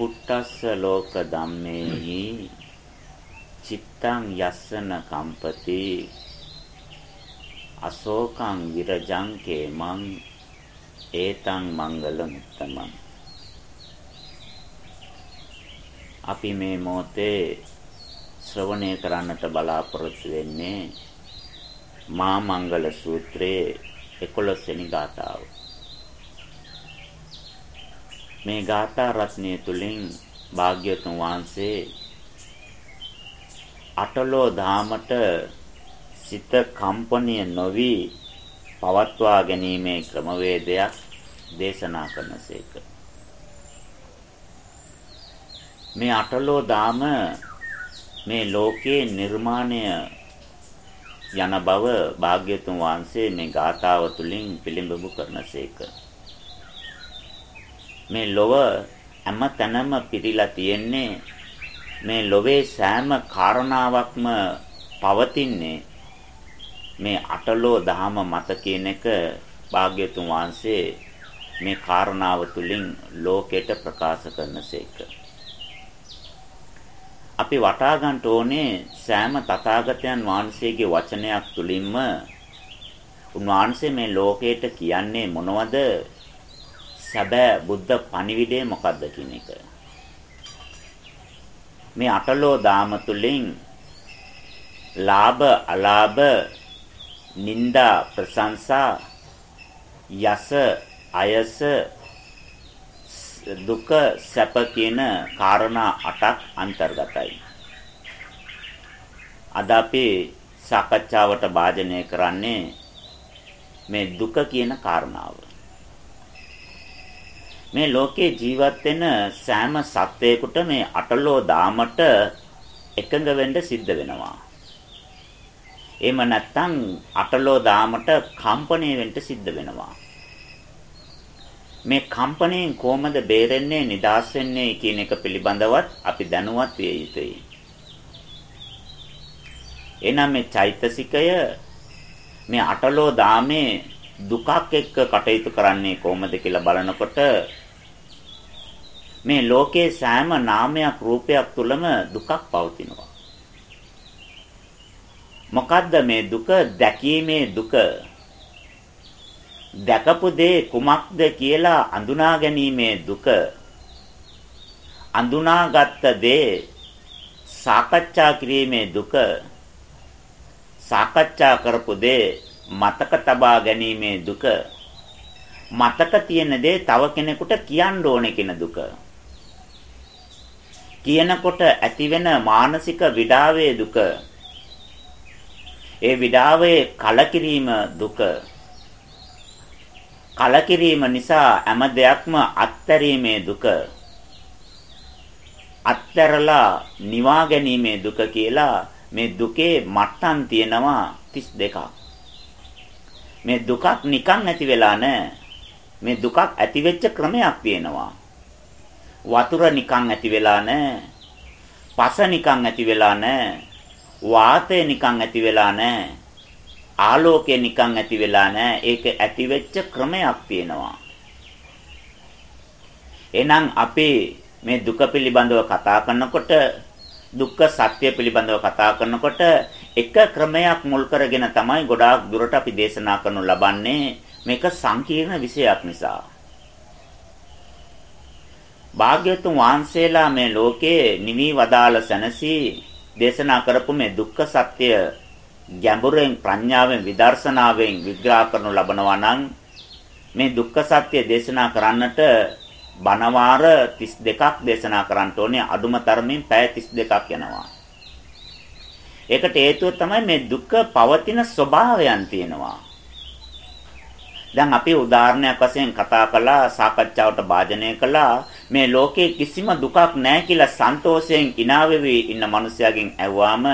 පුට්ටස්ස ලෝක ධම්මේහි චිත්තං යස්සන කම්පති අශෝකං විරජං කේමං ඒතං මංගලං උත්තමං අපි මේ මොහොතේ ශ්‍රවණය කරන්නට බලාපොරොත්තු වෙන්නේ මා මංගල සූත්‍රයේ 11 වෙනි ගාථාව. මේ ගාථා රත්නය තුලින් භාග්‍යවතුන් වහන්සේ අටලෝ ධාමට සිත කම්පණය නොවි පවත්වා ගැනීමේ ක්‍රමවේදයක් දේශනා කරනසේක. මේ අටලෝ දාම මේ ලෝකේ නිර්මාණය යන බව භාග්‍යතුන් වහන්සේ මේ ගාථාව තුළින් පිළිඹු කරනසේක. මේ ලොව හැම තැනම පිරීලා තියෙන්නේ මේ ලොවේ සෑම කාරණාවක්ම පවතින්නේ මේ අටලෝ දහම මත කියන එක භාග්‍යතුන් වහන්සේ මේ කාරණාව තුළින් ලෝකයට ප්‍රකාශ කරනසේක. අපි වටා ගන්න ඕනේ සෑම තථාගතයන් වහන්සේගේ වචනයක් තුලින්ම උන්වහන්සේ මේ ලෝකයට කියන්නේ මොනවද? සැබෑ බුද්ධ පණිවිඩය මොකද්ද කියන එක. මේ අටලෝ දාම තුලින් ලාභ අලාභ නිന്ദා ප්‍රශංසා යස අයස දුක සැප කියන කාරණා අටක් අන්තර්ගතයි. අද අපි සාකච්ඡාවට භාජනය කරන්නේ මේ දුක කියන කාරණාව. මේ ලෝකේ ජීවත් වෙන සෑම සත්වයකට මේ අටලෝ දාමට එකඟ වෙන්න සිද්ධ වෙනවා. එහෙම නැත්නම් අටලෝ දාමට කම්පණය වෙන්න සිද්ධ වෙනවා. මේ කම්පණයෙන් කොහොමද බේරෙන්නේ නිදාස් වෙන්නේ කියන එක පිළිබඳවත් අපි දැනුවත් විය යුතුයි. එනම් මේ චෛතසිකය මේ අටලෝ දාමේ දුකක් එක්ක කටයුතු කරන්නේ කොහොමද කියලා බලනකොට මේ ලෝකේ සෑම නාමයක් රූපයක් තුලම දුකක් පවතිනවා. මොකද්ද මේ දුක? දැකීමේ දුක. දැකපු දේ කුමක්ද කියලා අඳුනා ගැනීමේ දුක අඳුනාගත් දේ සාකච්ඡා කිරීමේ දුක සාකච්ඡා කරපු දේ මතක තබා ගැනීමේ දුක මතක තියෙන දේ තව කෙනෙකුට කියන්න ඕනේ කියන දුක කියනකොට ඇතිවෙන මානසික විඩාවේ දුක. ඒ විඩාවේ කලකිරීම දුක. කලකිරීම නිසා හැම දෙයක්ම අත්හැරීමේ දුක. අත්හැරලා නිවා ගැනීමේ දුක කියලා මේ දුකේ මට්ටම් තියෙනවා 32ක් මේ දුකක් නිකන් ඇති වෙලා නැහැ මේ දුකක් ඇති වෙච්ච ක්‍රමයක් තියෙනවා. වතුර නිකන් ඇති වෙලා නැහැ පස නිකන් ඇති වෙලා නැහැ වාතය නිකන් ඇති වෙලා නැහැ ආලෝකය නිකන් ඇති වෙලා නැහැ. ඒක ඇති වෙච්ච ක්‍රමයක් තියෙනවා. එහෙනම් අපි මේ දුක පිළිබඳව කතා කරනකොට දුක්ඛ සත්‍ය පිළිබඳව කතා කරනකොට එක ක්‍රමයක් මුල් කරගෙන තමයි ගොඩාක් දුරට අපි දේශනා කරනු ලබන්නේ මේක සංකීර්ණ විෂයක් නිසා. භාග්‍යතුන් වහන්සේලා මේ ලෝකේ නිවි වදාළ සැනසී දේශනා කරපු මේ දුක්ඛ සත්‍ය ගැඹුරෙන් ප්‍රඥාවෙන් විදර්ශනාවෙන් විග්‍රහ කරනු ලබනවා නම් මේ දුක්ඛ සත්‍ය දේශනා කරන්නට බණවාර 32ක් දේශනා කරන්න ඕනේ අඩුම තරමින් පැය 32ක් යනවා. ඒකට හේතුව තමයි මේ දුක්ඛ පවතින ස්වභාවයන් තියෙනවා. දැන් අපි උදාහරණයක් වශයෙන් කතා කළා සාකච්ඡාවට භාජනය කළා මේ ලෝකේ කිසිම දුකක් නැහැ කියලා සන්තෝෂයෙන් hina වෙවි ඉන්න මිනිසයාගෙන් ඇහුවාම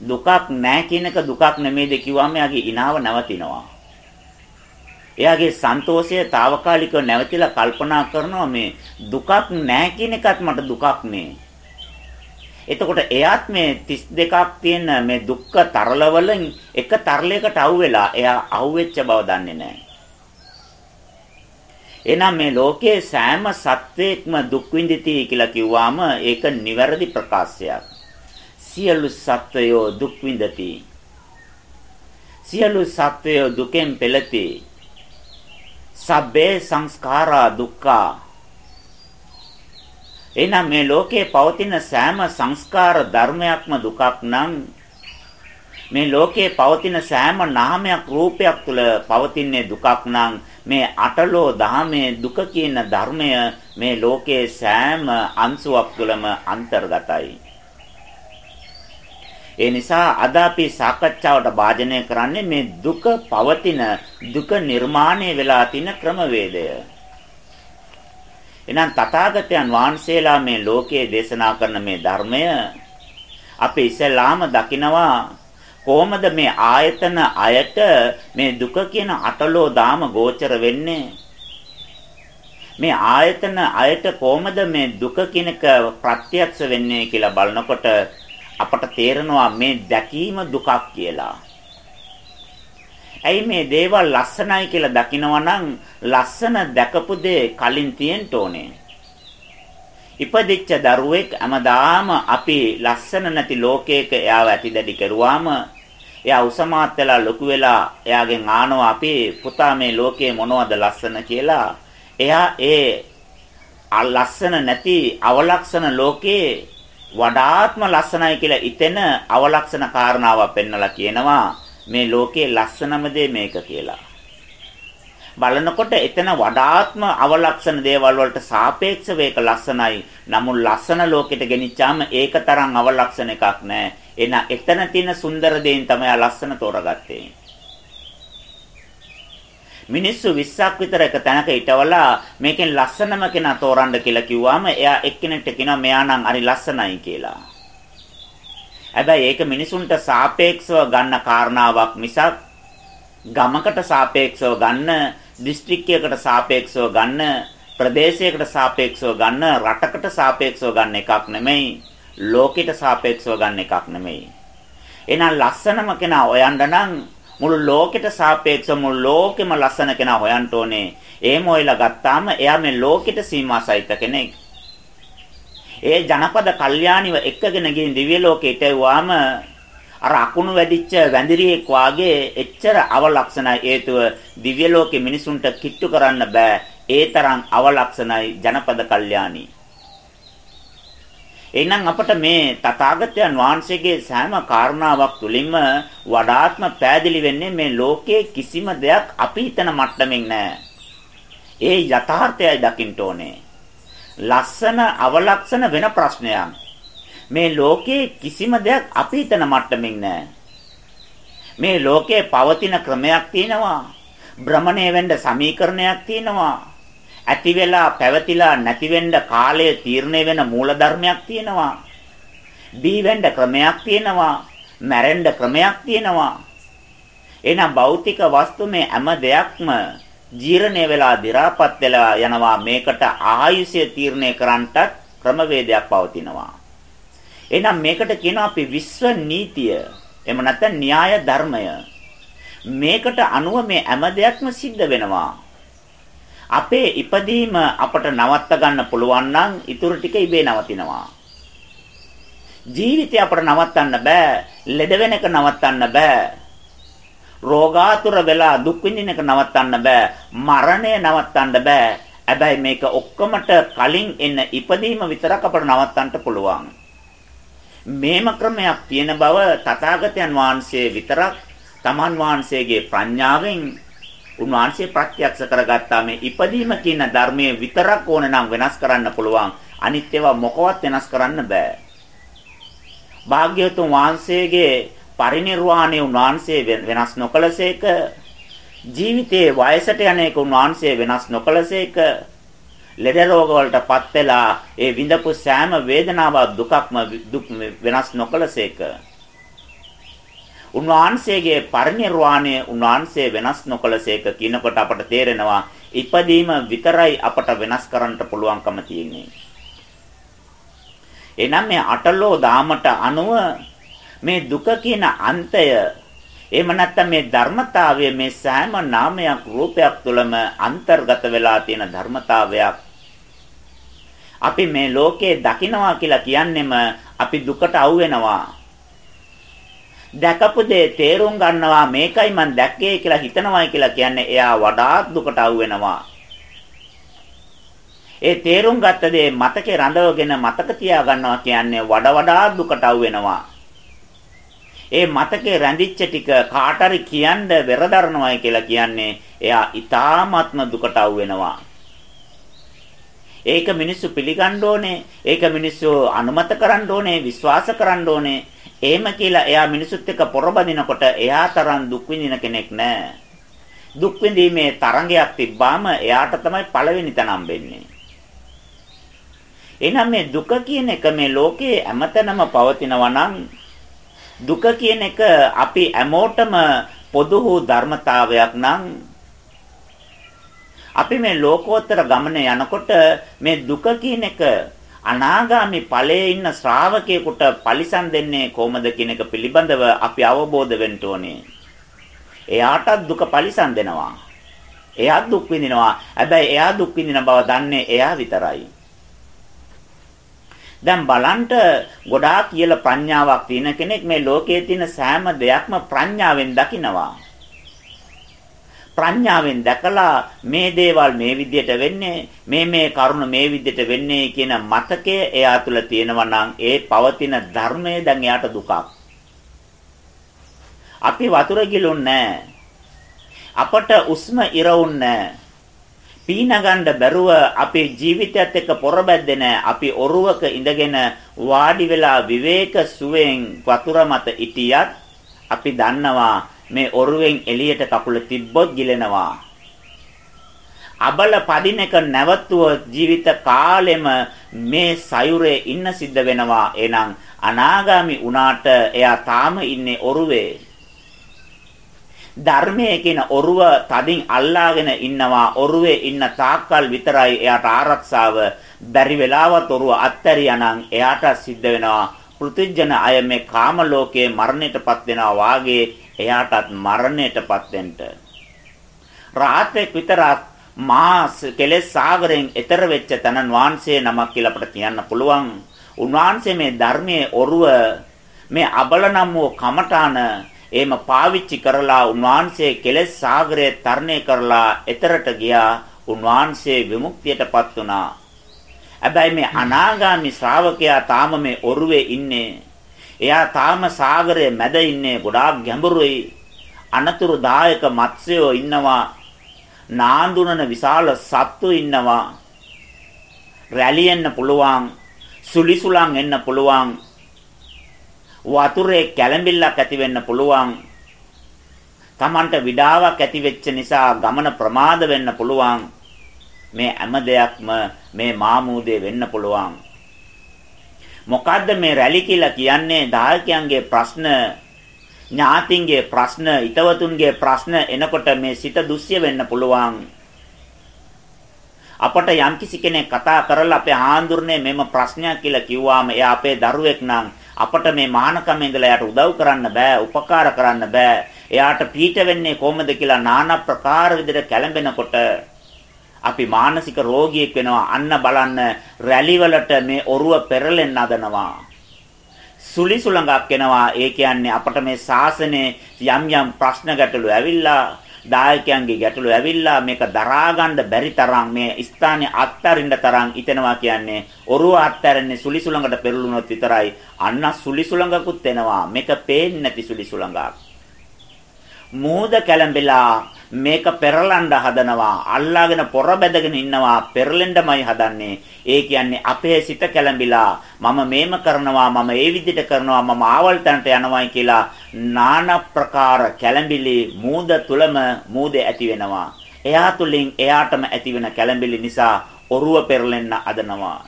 දුකක් නැහැ කියන එක දුකක් නෙමෙයිද කිව්වම එයාගේ hinaව නැවතිනවා. එයාගේ සන්තෝෂය తాවකාලිකව නැවතිලා කල්පනා කරනවා මේ දුකක් නැහැ කියන එකත් මට දුකක් නේ. එතකොට එයාත් මේ 32ක් තියෙන මේ දුක්ඛ තරලවලින් එක තරලයකට අහුවෙලා එයා අහුවෙච්ච බව දන්නේ නැහැ. එහෙනම් මේ ලෝකයේ සෑම සත්වයක්ම දුක් විඳිති කියලා කිව්වාම ඒක නිවැරදි ප්‍රකාශයක්. සියලු සත්වයෝ දුක් විඳති. සියලු සත්වයෝ දුකෙන් පෙළති. සබ්බේ සංස්කාරා දුක්ඛා. එහෙනම් මේ ලෝකේ පවතින සෑම සංස්කාර ධර්මයක්ම දුකක් නම් මේ ලෝකේ පවතින සෑම නාමයක් රූපයක් තුල පවතින්නේ දුකක් නම් මේ අටලෝ දහමේ දුක කියන ධර්මය මේ ලෝකයේ සෑම අංශුවක් තුළම අන්තර්ගතයි. ඒ නිසා අද අපි සාකච්ඡාවට භාජනය කරන්නේ මේ දුක පවතින දුක නිර්මාණය වෙලා තියෙන ක්‍රමවේදය. එහෙනම් තථාගතයන් වහන්සේලා මේ ලෝකයේ දේශනා කරන මේ ධර්මය අපි ඉස්සෙල්ලාම දකිනවා කොහොමද මේ ආයතන අයට මේ දුක කියන අටලෝ දාම ගෝචර වෙන්නේ මේ ආයතන අයට කොහොමද මේ දුක කියනක ප්‍රත්‍යක්ෂ වෙන්නේ කියලා බලනකොට අපට තේරෙනවා මේ දැකීම දුකක් කියලා. ඇයි මේ දේවල් ලස්සනයි කියලා දකිනවා නම් ලස්සන දැකපු දේ කලින් තියෙන්න ඕනේ. ඉපදිච්ච දරුවෙක් හැමදාම අපි ලස්සන නැති ලෝකයක එයාව ඇතිදැඩි කරුවාම එයා උසමාත් වෙලා ලොකු වෙලා එයාගෙන් ආනවා අපි පුතා මේ ලෝකයේ මොනවද ලස්සන කියලා. එයා ඒ ලස්සන නැති අවලක්ෂණ ලෝකේ වඩාත්ම ලස්සනයි කියලා ඉතෙන අවලක්ෂණ කාරණාවක් පෙන්නලා කියනවා. මේ ලෝකේ ලස්සනම දේ මේක කියලා. බලනකොට එතන වඩාත්ම අවලක්ෂණ දේවල් වලට සාපේක්ෂව ඒක ලස්සනයි. නමුත් ලස්සන ලෝකෙට ගෙනිච්චාම ඒක තරම් අවලක්ෂණ එකක් නෑ. එන එතන තියෙන සුන්දර දේන් තමයි ලස්සන තෝරගත්තේ. මිනිස්සු 20ක් විතර එක තැනක හිටවලා මේකෙන් ලස්සනම කෙනා තෝරන්න කියලා කිව්වම එයා එක්කෙනෙක්ට කියනවා මෙයා නම් හරි ලස්සනයි කියලා. හැබැයි ඒක මිනිසුන්ට සාපේක්ෂව ගන්න කාරණාවක් මිසක් ගමකට සාපේක්ෂව ගන්න දිස්ත්‍රික්කයකට සාපේක්ෂව ගන්න ප්‍රදේශයකට සාපේක්ෂව ගන්න රටකට සාපේක්ෂව ගන්න එකක් නෙමෙයි ලෝකෙට සාපේක්ෂව ගන්න එකක් නෙමෙයි. එහෙනම් ලස්සනම කෙනා හොයන්න නම් මුළු ලෝකෙට සාපේක්ෂව මුළු ලෝකෙම ලස්සන කෙනා හොයන්න ඕනේ. එහෙම හොයලා ගත්තාම එයා මේ ලෝකෙට සීමා සහිත කෙනෙක්. ඒ ජනපද කල්යාණිව එක්කගෙන ගින් දිව්‍ය ලෝකෙට එවුවාම අර අකුණු වැඩිච්ච වැඳිරියෙක් වාගේ එච්චර අවලක්ෂණයි හේතුව දිව්‍ය ලෝකේ මිනිසුන්ට කිට්ටු කරන්න බෑ ඒ තරම් අවලක්ෂණයි ජනපද කල්යාණී එහෙනම් අපට මේ තථාගතයන් වහන්සේගේ සෑම කාරණාවක් තුලින්ම වඩාත්ම පෑදිලි වෙන්නේ මේ ලෝකයේ කිසිම දෙයක් අපි හිතන මට්ටමින් නෑ. ඒ යථාර්ථයයි දකින්න ඕනේ. ලස්සන අවලක්ෂණ වෙන ප්‍රශ්නයක්. මේ ලෝකයේ කිසිම දෙයක් අපි හිතන මට්ටමින් නැහැ. මේ ලෝකයේ පවතින ක්‍රමයක් තියෙනවා. භ්‍රමණය වෙන්න සමීකරණයක් තියෙනවා. ඇති වෙලා පැවතිලා නැති වෙන්න කාලය තීරණය වෙන මූලධර්මයක් තියෙනවා. දී වෙන්න ක්‍රමයක් තියෙනවා. මැරෙන්න ක්‍රමයක් තියෙනවා. එහෙනම් භෞතික වස්තු මේ හැම දෙයක්ම ජීර්ණය වෙලා දි รา පත් වෙලා යනවා මේකට ආයුෂය තීරණය කරන්නටත් ක්‍රමවේදයක් පවතිනවා එහෙනම් මේකට කියනවා අපි විශ්ව නීතිය. එහෙම නැත්නම් න්‍යාය ධර්මය. මේකට අනුව මේ හැම දෙයක්ම සිද්ධ වෙනවා. අපේ ඉපදීම අපට නවත්ත ගන්න පුළුවන් නම් ඊටු ටික ඉබේ නවතිනවා. ජීවිතය අපට නවත්තන්න බෑ. ලෙඩ වෙන එක නවත්තන්න බෑ. රෝගාතුර වෙලා දුක් විඳින එක නවත්තන්න බෑ. මරණය නවත්තන්න බෑ. හැබැයි මේක ඔක්කොමට කලින් එන්න ඉපදීම විතරක් අපට නවත්තන්න පුළුවන්. මේම ක්‍රමයක් තියෙන බව තථාගතයන් වහන්සේ විතරක් තමන් වහන්සේගේ ප්‍රඥාවෙන් උන්වහන්සේ ප්‍රත්‍යක්ෂ කරගත්තා. මේ ඉපදීම කියන ධර්මයේ විතරක් ඕන නම් වෙනස් කරන්න පුළුවන්. අනිත් ඒවා මොකවත් වෙනස් කරන්න බෑ. භාග්‍යවතුන් වහන්සේගේ පරිණිරවාණය උන්වහන්සේ වෙනස් නොකලසේක ජීවිතයේ වයසට යන එක උන්වහන්සේ වෙනස් නොකලසේක ලෙඩ රෝග වලටපත් වෙලා ඒ විඳපු සෑම වේදනාවක් දුකක්ම දුක් වෙනස් නොකලසේක උන්වහන්සේගේ පරිණිරවාණය උන්වහන්සේ වෙනස් නොකලසේක කියනකොට අපට තේරෙනවා ඉපදීම විතරයි අපට වෙනස් කරන්න පුළුවන්කම තියෙන්නේ. එනම් මේ අටලෝ දාමට අනුව මේ දුක කියන අන්තය එහෙම නැත්නම් මේ ධර්මතාවය මේ සෑම නාමයක් රූපයක් තුළම අන්තර්ගත වෙලා තියෙන ධර්මතාවයක් අපි මේ ලෝකේ දකිනවා කියලා කියන්නෙම අපි දුකට අවු වෙනවා. දැකපු දේ තේරුම් ගන්නවා මේකයි මං දැක්කේ කියලා හිතනවායි කියලා කියන්නේ එයා වඩාත් දුකට අවු වෙනවා. ඒ තේරුම් ගත්ත දේ මතකේ රඳවගෙන මතක තියා ගන්නවා කියන්නේ වඩා වඩා දුකට අවු වෙනවා. ඒ මතකේ රැඳිච්ච ටික කාට හරි කියන්න වෙරදරනවායි කියලා කියන්නේ එයා ඊ타ත්ම දුකට අවු වෙනවා. ඒක මිනිස්සු පිළිගන්න ඕනේ. ඒක මිනිස්සු අනුමත කරන්න ඕනේ, විශ්වාස කරන්න ඕනේ. එහෙම කියලා එයා මිනිසුත් එක්ක පොරබදිනකොට එයා තරම් දුක් විඳින කෙනෙක් නෑ. දුක් විඳීමේ තරංගයක් තිබ්බාම එයාට තමයි පළවෙනි තැන හම්බෙන්නේ. එහෙනම් මේ දුක කියන එක මේ ලෝකයේ හැමතැනම පවතිනවා නම් දුක කියන එක අපි හැමෝටම පොදු වූ ධර්මතාවයක් නම් අපි මේ ලෝකෝත්තර ගමනේ යනකොට මේ දුක කියන එක අනාගාමි ඵලයේ ඉන්න ශ්‍රාවකයෙකුට පරිසම් දෙන්නේ කොහොමද කියන එක පිළිබඳව අපි අවබෝධ වෙන්න ඕනේ. එයාටත් දුක පරිසම් දෙනවා. එයා දුක් විඳිනවා. හැබැයි එයා දුක් විඳින බව දන්නේ එයා විතරයි. දැන් බලන්ට ගොඩාක් කියලා ප්‍රඥාවක් තියෙන කෙනෙක් මේ ලෝකයේ තියෙන සෑම දෙයක්ම ප්‍රඥාවෙන් දකිනවා. ප්‍රඥාවෙන් දැකලා මේ දේවල් මේ විදිහට වෙන්නේ මේ මේ කරුණ මේ විදිහට වෙන්නේ කියන මතකය එයා තුළ තියෙනවා නම් ඒ පවතින ධර්මය දැන් එයාට දුකක්. අපි වතුර ගිලුන්නේ අපට උස්ම ඉරවුන්නේ පීනගන්න බැරුව අපේ ජීවිතයත් එක්ක පොරබැද්දෙන අපි ඔරුවක ඉඳගෙන වාඩි වෙලා විවේක සුවෙන් වතුර මත ඉටියත් අපි දන්නවා මේ ඔරුවෙන් එළියට කකුල තිබ්බොත් ගිලෙනවා. අබල පදින එක නැවතුව ජීවිත කාලෙම මේ සයුරේ ඉන්න සිද්ධ වෙනවා. එහෙනම් අනාගාමි වුණාට එයා තාම ඉන්නේ ඔරුවේ. ධර්මයේ කියන ඔරුව තදින් අල්ලාගෙන ඉන්නවා. ඔරුවේ ඉන්න තාක්කල් විතරයි එයාට ආරක්ෂාව. බැරි වෙලාවත් ඔරුව අත්තරියානම් එයාට සිද්ධ වෙනවා. පෘථිජන අය මේ කාම ලෝකයේ මරණයටපත් වෙනවා වාගේ එයාටත් මරණයටපත් වෙන්න රාත්‍රියක් විතරක් මාස් කෙලෙස් සාගරයෙන් එතර වෙච්ච තනන් වහන්සේ නමක් කියලා අපිට කියන්න පුළුවන් උන්වහන්සේ මේ ධර්මයේ ඔරුව මේ අබල නම් වූ කමඨාන එහෙම පාවිච්චි කරලා උන්වහන්සේ කෙලෙස් සාගරය තරණය කරලා එතරට ගියා උන්වහන්සේ විමුක්තියටපත් වුණා. හැබැයි මේ අනාගාමි ශ්‍රාවකයා තාම මේ ඔරුවේ ඉන්නේ. එයා තාම සාගරයේ මැද ඉන්නේ ගොඩාක් ගැඹුරුයි. අනතුරුදායක මත්ස්‍යයෝ ඉන්නවා. නාඳුනන විශාල සත්තු ඉන්නවා. රැලියෙන්න පුළුවන්. සුලිසුලන් එන්න පුළුවන්. වතුරේ කැළඹිල්ලක් ඇති වෙන්න පුළුවන්. Tamanට විඩාවක් ඇති වෙච්ච නිසා ගමන ප්‍රමාද වෙන්න පුළුවන්. මේ හැම දෙයක්ම මේ මාමූදේ වෙන්න පුළුවන්. මොකද්ද මේ රැලි කියලා කියන්නේ දායකයන්ගේ ප්‍රශ්න ඥාතින්ගේ ප්‍රශ්න ිතවතුන්ගේ ප්‍රශ්න එනකොට මේ සිත දුස්සිය වෙන්න පුළුවන් අපට යම්කිසි කෙනෙක් කතා කරලා අපේ ආන්දුරනේ මෙම ප්‍රශ්නයක් කියලා කිව්වාම එයා අපේ දරුවෙක් නම් අපට මේ මහානකම ඉඳලා යාට උදව් කරන්න බෑ, උපකාර කරන්න බෑ. එයාට පීඩ වෙන්නේ කොහොමද කියලා নানা ප්‍රකාර විදිහට කැළඹෙනකොට අපි මානසික රෝගියෙක් වෙනවා. අන්න බලන්න රැලි වලට මේ ඔරුව පෙරලෙන්න හදනවා. සුලිසුලඟක් එනවා. ඒ කියන්නේ අපට මේ ශාසනයේ යම් යම් ප්‍රශ්න ගැටලු ඇවිල්ලා දායකයන්ගේ ගැටලු ඇවිල්ලා මේක දරා ගන්න බැරි තරම් මේ ස්ථානේ අත්තරින්න තරම් ඉතනවා කියන්නේ ඔරුව අත්තරන්නේ සුලිසුලඟට පෙරළුනොත් විතරයි අන්න සුලිසුලඟකුත් එනවා මේක පේන්නේ නැති සුලිසුලඟක් මෝද කැළඹිලා මේක පෙරලන්න හදනවා අල්ලාගෙන පොර බැදගෙන ඉන්නවා පෙරලෙන්නමයි හදන්නේ. ඒ කියන්නේ අපේ සිත කැළඹිලා මම මේම කරනවා මම ඒ විදිහට කරනවා මම ආවල් තැනට යනවායි කියලා নানা ප්‍රකාර කැළඹිලි මූද තුලම මූදේ ඇති වෙනවා. එයා තුලින් එයාටම ඇති වෙන කැළඹිලි නිසා ඔරුව පෙරලෙන්න අදනවා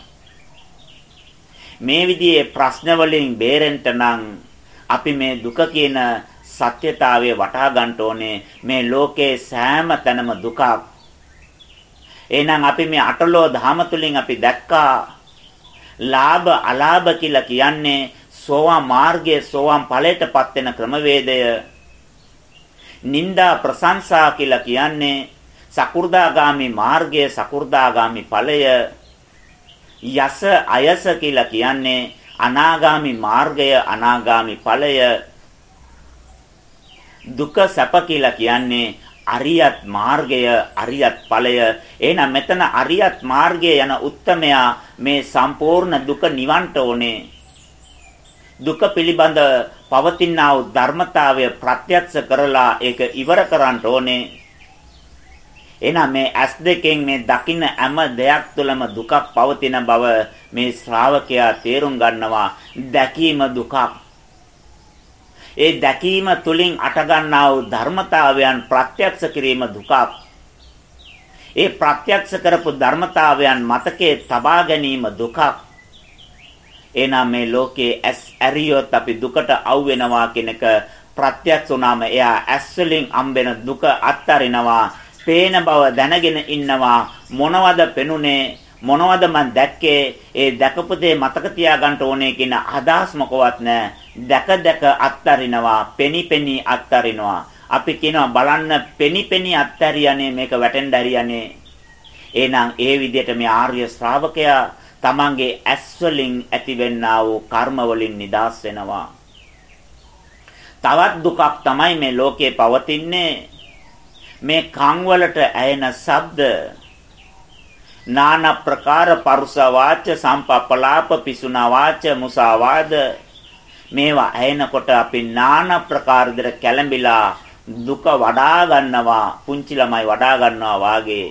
මේ විදිහේ ප්‍රශ්න වලින් බේරෙන්න නම් අපි මේ දුක කියන සත්‍යතාවය වටහා ගන්න ඕනේ මේ ලෝකේ සෑම තැනම දුකක්. එහෙනම් අපි මේ අටලෝ ධාම තුලින් අපි දැක්කා ලාභ අලාභ කියලා කියන්නේ සෝවාන් මාර්ගයේ සෝවාන් ඵලයටපත් වෙන ක්‍රමවේදය. නින්දා ප්‍රශංසා කියලා කියන්නේ සකු르දාගාමි මාර්ගයේ සකු르දාගාමි ඵලය. යස අයස කියලා කියන්නේ අනාගාමි මාර්ගය අනාගාමි ඵලය දුක සැප කියලා කියන්නේ අරියත් මාර්ගය අරියත් ඵලය. එහෙනම් මෙතන අරියත් මාර්ගයේ යන උත්තමයා මේ සම්පූර්ණ දුක නිවන්ට ඕනේ. දුක පිළිබඳ පවතිනා වූ ධර්මතාවය ප්‍රත්‍යක්ෂ කරලා ඒක ඉවර කරන්න ඕනේ. එහෙනම් මේ ඇස් දෙකෙන් මේ දකින්න හැම දෙයක් තුළම දුකක් පවතින බව මේ ශ්‍රාවකයා තේරුම් ගන්නවා. දැකීම දුකක්. ඒ දැකීම තුලින් අටගන්නා වූ ධර්මතාවයන් ප්‍රත්‍යක්ෂ කිරීම දුකක්. ඒ ප්‍රත්‍යක්ෂ කරපු ධර්මතාවයන් මතකයේ තබා ගැනීම දුකක්. එනම් මේ ලෝකයේ ඇස් ඇරියොත් අපි දුකට අවු වෙනවා කියන එක ප්‍රත්‍යක්ෂ වුණාම එයා ඇස් වලින් අම්බෙන දුක අත්තරිනවා. පේන බව දැනගෙන ඉන්නවා මොනවද පෙනුනේ මොනවද මන් දැක්කේ ඒ දැකපු දේ මතක තියාගන්න ඕනේ කියන අදහස් මොකවත් නැහැ දැක දැක අත්තරිනවා පෙනි පෙනි අත්තරිනවා. අපි කියනවා බලන්න පෙනි පෙනි අත්තරියනේ මේක වැටෙන්න හරියන්නේ එහෙනම් ඒ විදිහට මේ ආර්ය ශ්‍රාවකයා තමන්ගේ ඇස් වලින් ඇතිවෙන්නා වූ කර්ම වලින් නිදහස් වෙනවා. තවත් දුකක් තමයි මේ ලෝකේ පවතින්නේ. මේ කන් වලට ඇයෙන ශබ්ද නාන ප්‍රකාර පරුස වාච සම්පප්පලාප පිසුනා වාච මුසාවාද මේවා ඇහෙනකොට අපි নানা ප්‍රකාර විදිහට කැළඹිලා දුක වඩා ගන්නවා පුංචි ළමයි වඩා ගන්නවා වාගේ.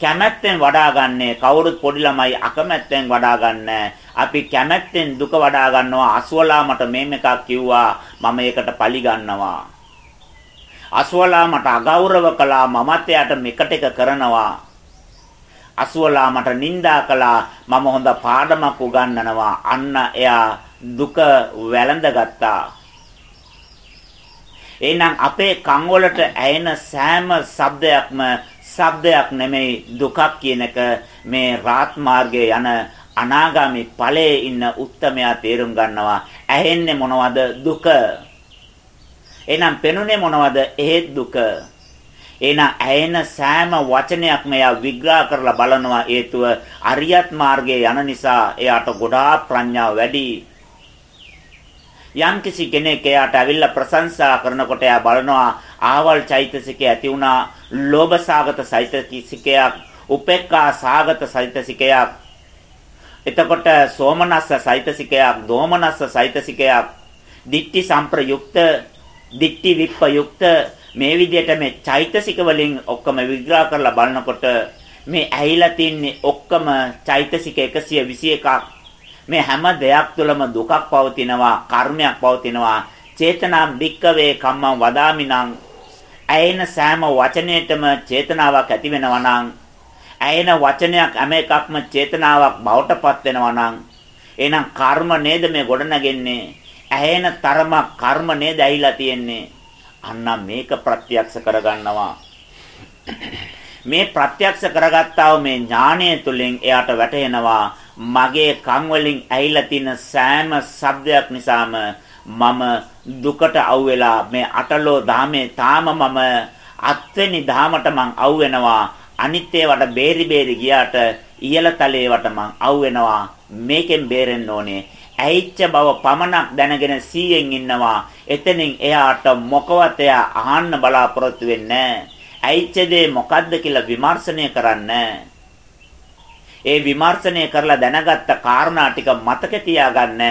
කැමැත්තෙන් වඩා ගන්නේ කවුරුත් පොඩි ළමයි අකමැත්තෙන් වඩා ගන්න. අපි කැමැත්තෙන් දුක වඩා ගන්නවා අසුවලා මට මේම එකක් කිව්වා මම ඒකට පලි ගන්නවා. අසුවලා මට අගෞරව කළා මමත් එයාට මෙකට එක කරනවා. අසුවලා මට නිඳා කළා මම හොඳ පාඩමක් උගන්වනවා. අන්න එයා දුක වැළඳගත්තා. එහෙනම් අපේ කන් වලට ඇයෙන සෑම ශබ්දයක්ම ශබ්දයක් නෙමෙයි දුකක් කියන එක මේ රාත් මාර්ගයේ යන අනාගාමි ඵලයේ ඉන්න උත්තමයා තේරුම් ගන්නවා. ඇහෙන්නේ මොනවද? දුක. එහෙනම් පෙනුනේ මොනවද? එහෙත් දුක. එහෙනම් ඇයෙන සෑම වචනයක්ම එයා විග්‍රහ කරලා බලනවා හේතුව අරියත් මාර්ගයේ යන නිසා එයාට ගොඩාක් ප්‍රඥාව වැඩි. යම්කිසි කෙනෙක් එයාට ඇවිල්ලා ප්‍රශංසා කරනකොට එයා බලනවා ආවල් චෛතසිකය ඇති වුණා ලෝභ සාගත චෛතසිකයක් උපේක්ඛා සාගත චෛතසිකයක් එතකොට සෝමනස්ස චෛතසිකයක් දෝමනස්ස චෛතසිකයක් දික්ටි සම්ප්‍රයුක්ත දික්ටි විප්පයුක්ත. මේ විදිහට මේ චෛතසික වලින් ඔක්කොම විග්‍රහ කරලා බලනකොට මේ ඇහිලා තින්නේ ඔක්කොම චෛතසික 121ක් මේ හැම දෙයක් තුළම දුකක් පවතිනවා කර්මයක් පවතිනවා. චේතනා භික්කවේ කම්මං වදාමිනං. ඇයෙන සෑම වචනයකම චේතනාවක් ඇති වෙනවා නම් ඇයෙන වචනයක් හැම එකක්ම චේතනාවක් බවට පත් වෙනවා නම් එහෙනම් කර්ම නේද මේ ගොඩනගෙන්නේ? ඇයෙන තරමක් කර්ම නේද ඇහිලා තියෙන්නේ? අන්න මේක ප්‍රත්‍යක්ෂ කරගන්නවා. මේ ප්‍රත්‍යක්ෂ කරගත්තා වූ මේ ඥානය තුලින් එයාට වැටහෙනවා. මගේ කන් වලින් ඇහිලා තියෙන සෑම ශබ්දයක් නිසාම මම දුකට අවු වෙලා මේ අටලෝ ධාමේ තාම මම අත්වෙනි ධාමට මං අවු වෙනවා අනිත් ඒවට බේරි බේරි ගියාට ඉහළ තලයේවට මං අවු වෙනවා මේකෙන් බේරෙන්න ඕනේ. ඇහිච්ච බව පමණක් දැනගෙන සීයෙන් ඉන්නවා. එතනින් එයාට මොකවත් එයා අහන්න බලාපොරොත්තු වෙන්නේ ඇහිච්ච දේ මොකද්ද කියලා විමර්ශනය කරන්නේ ඒ විමර්ශනය කරලා දැනගත්ත කාරණා ටික මතක තියාගන්න.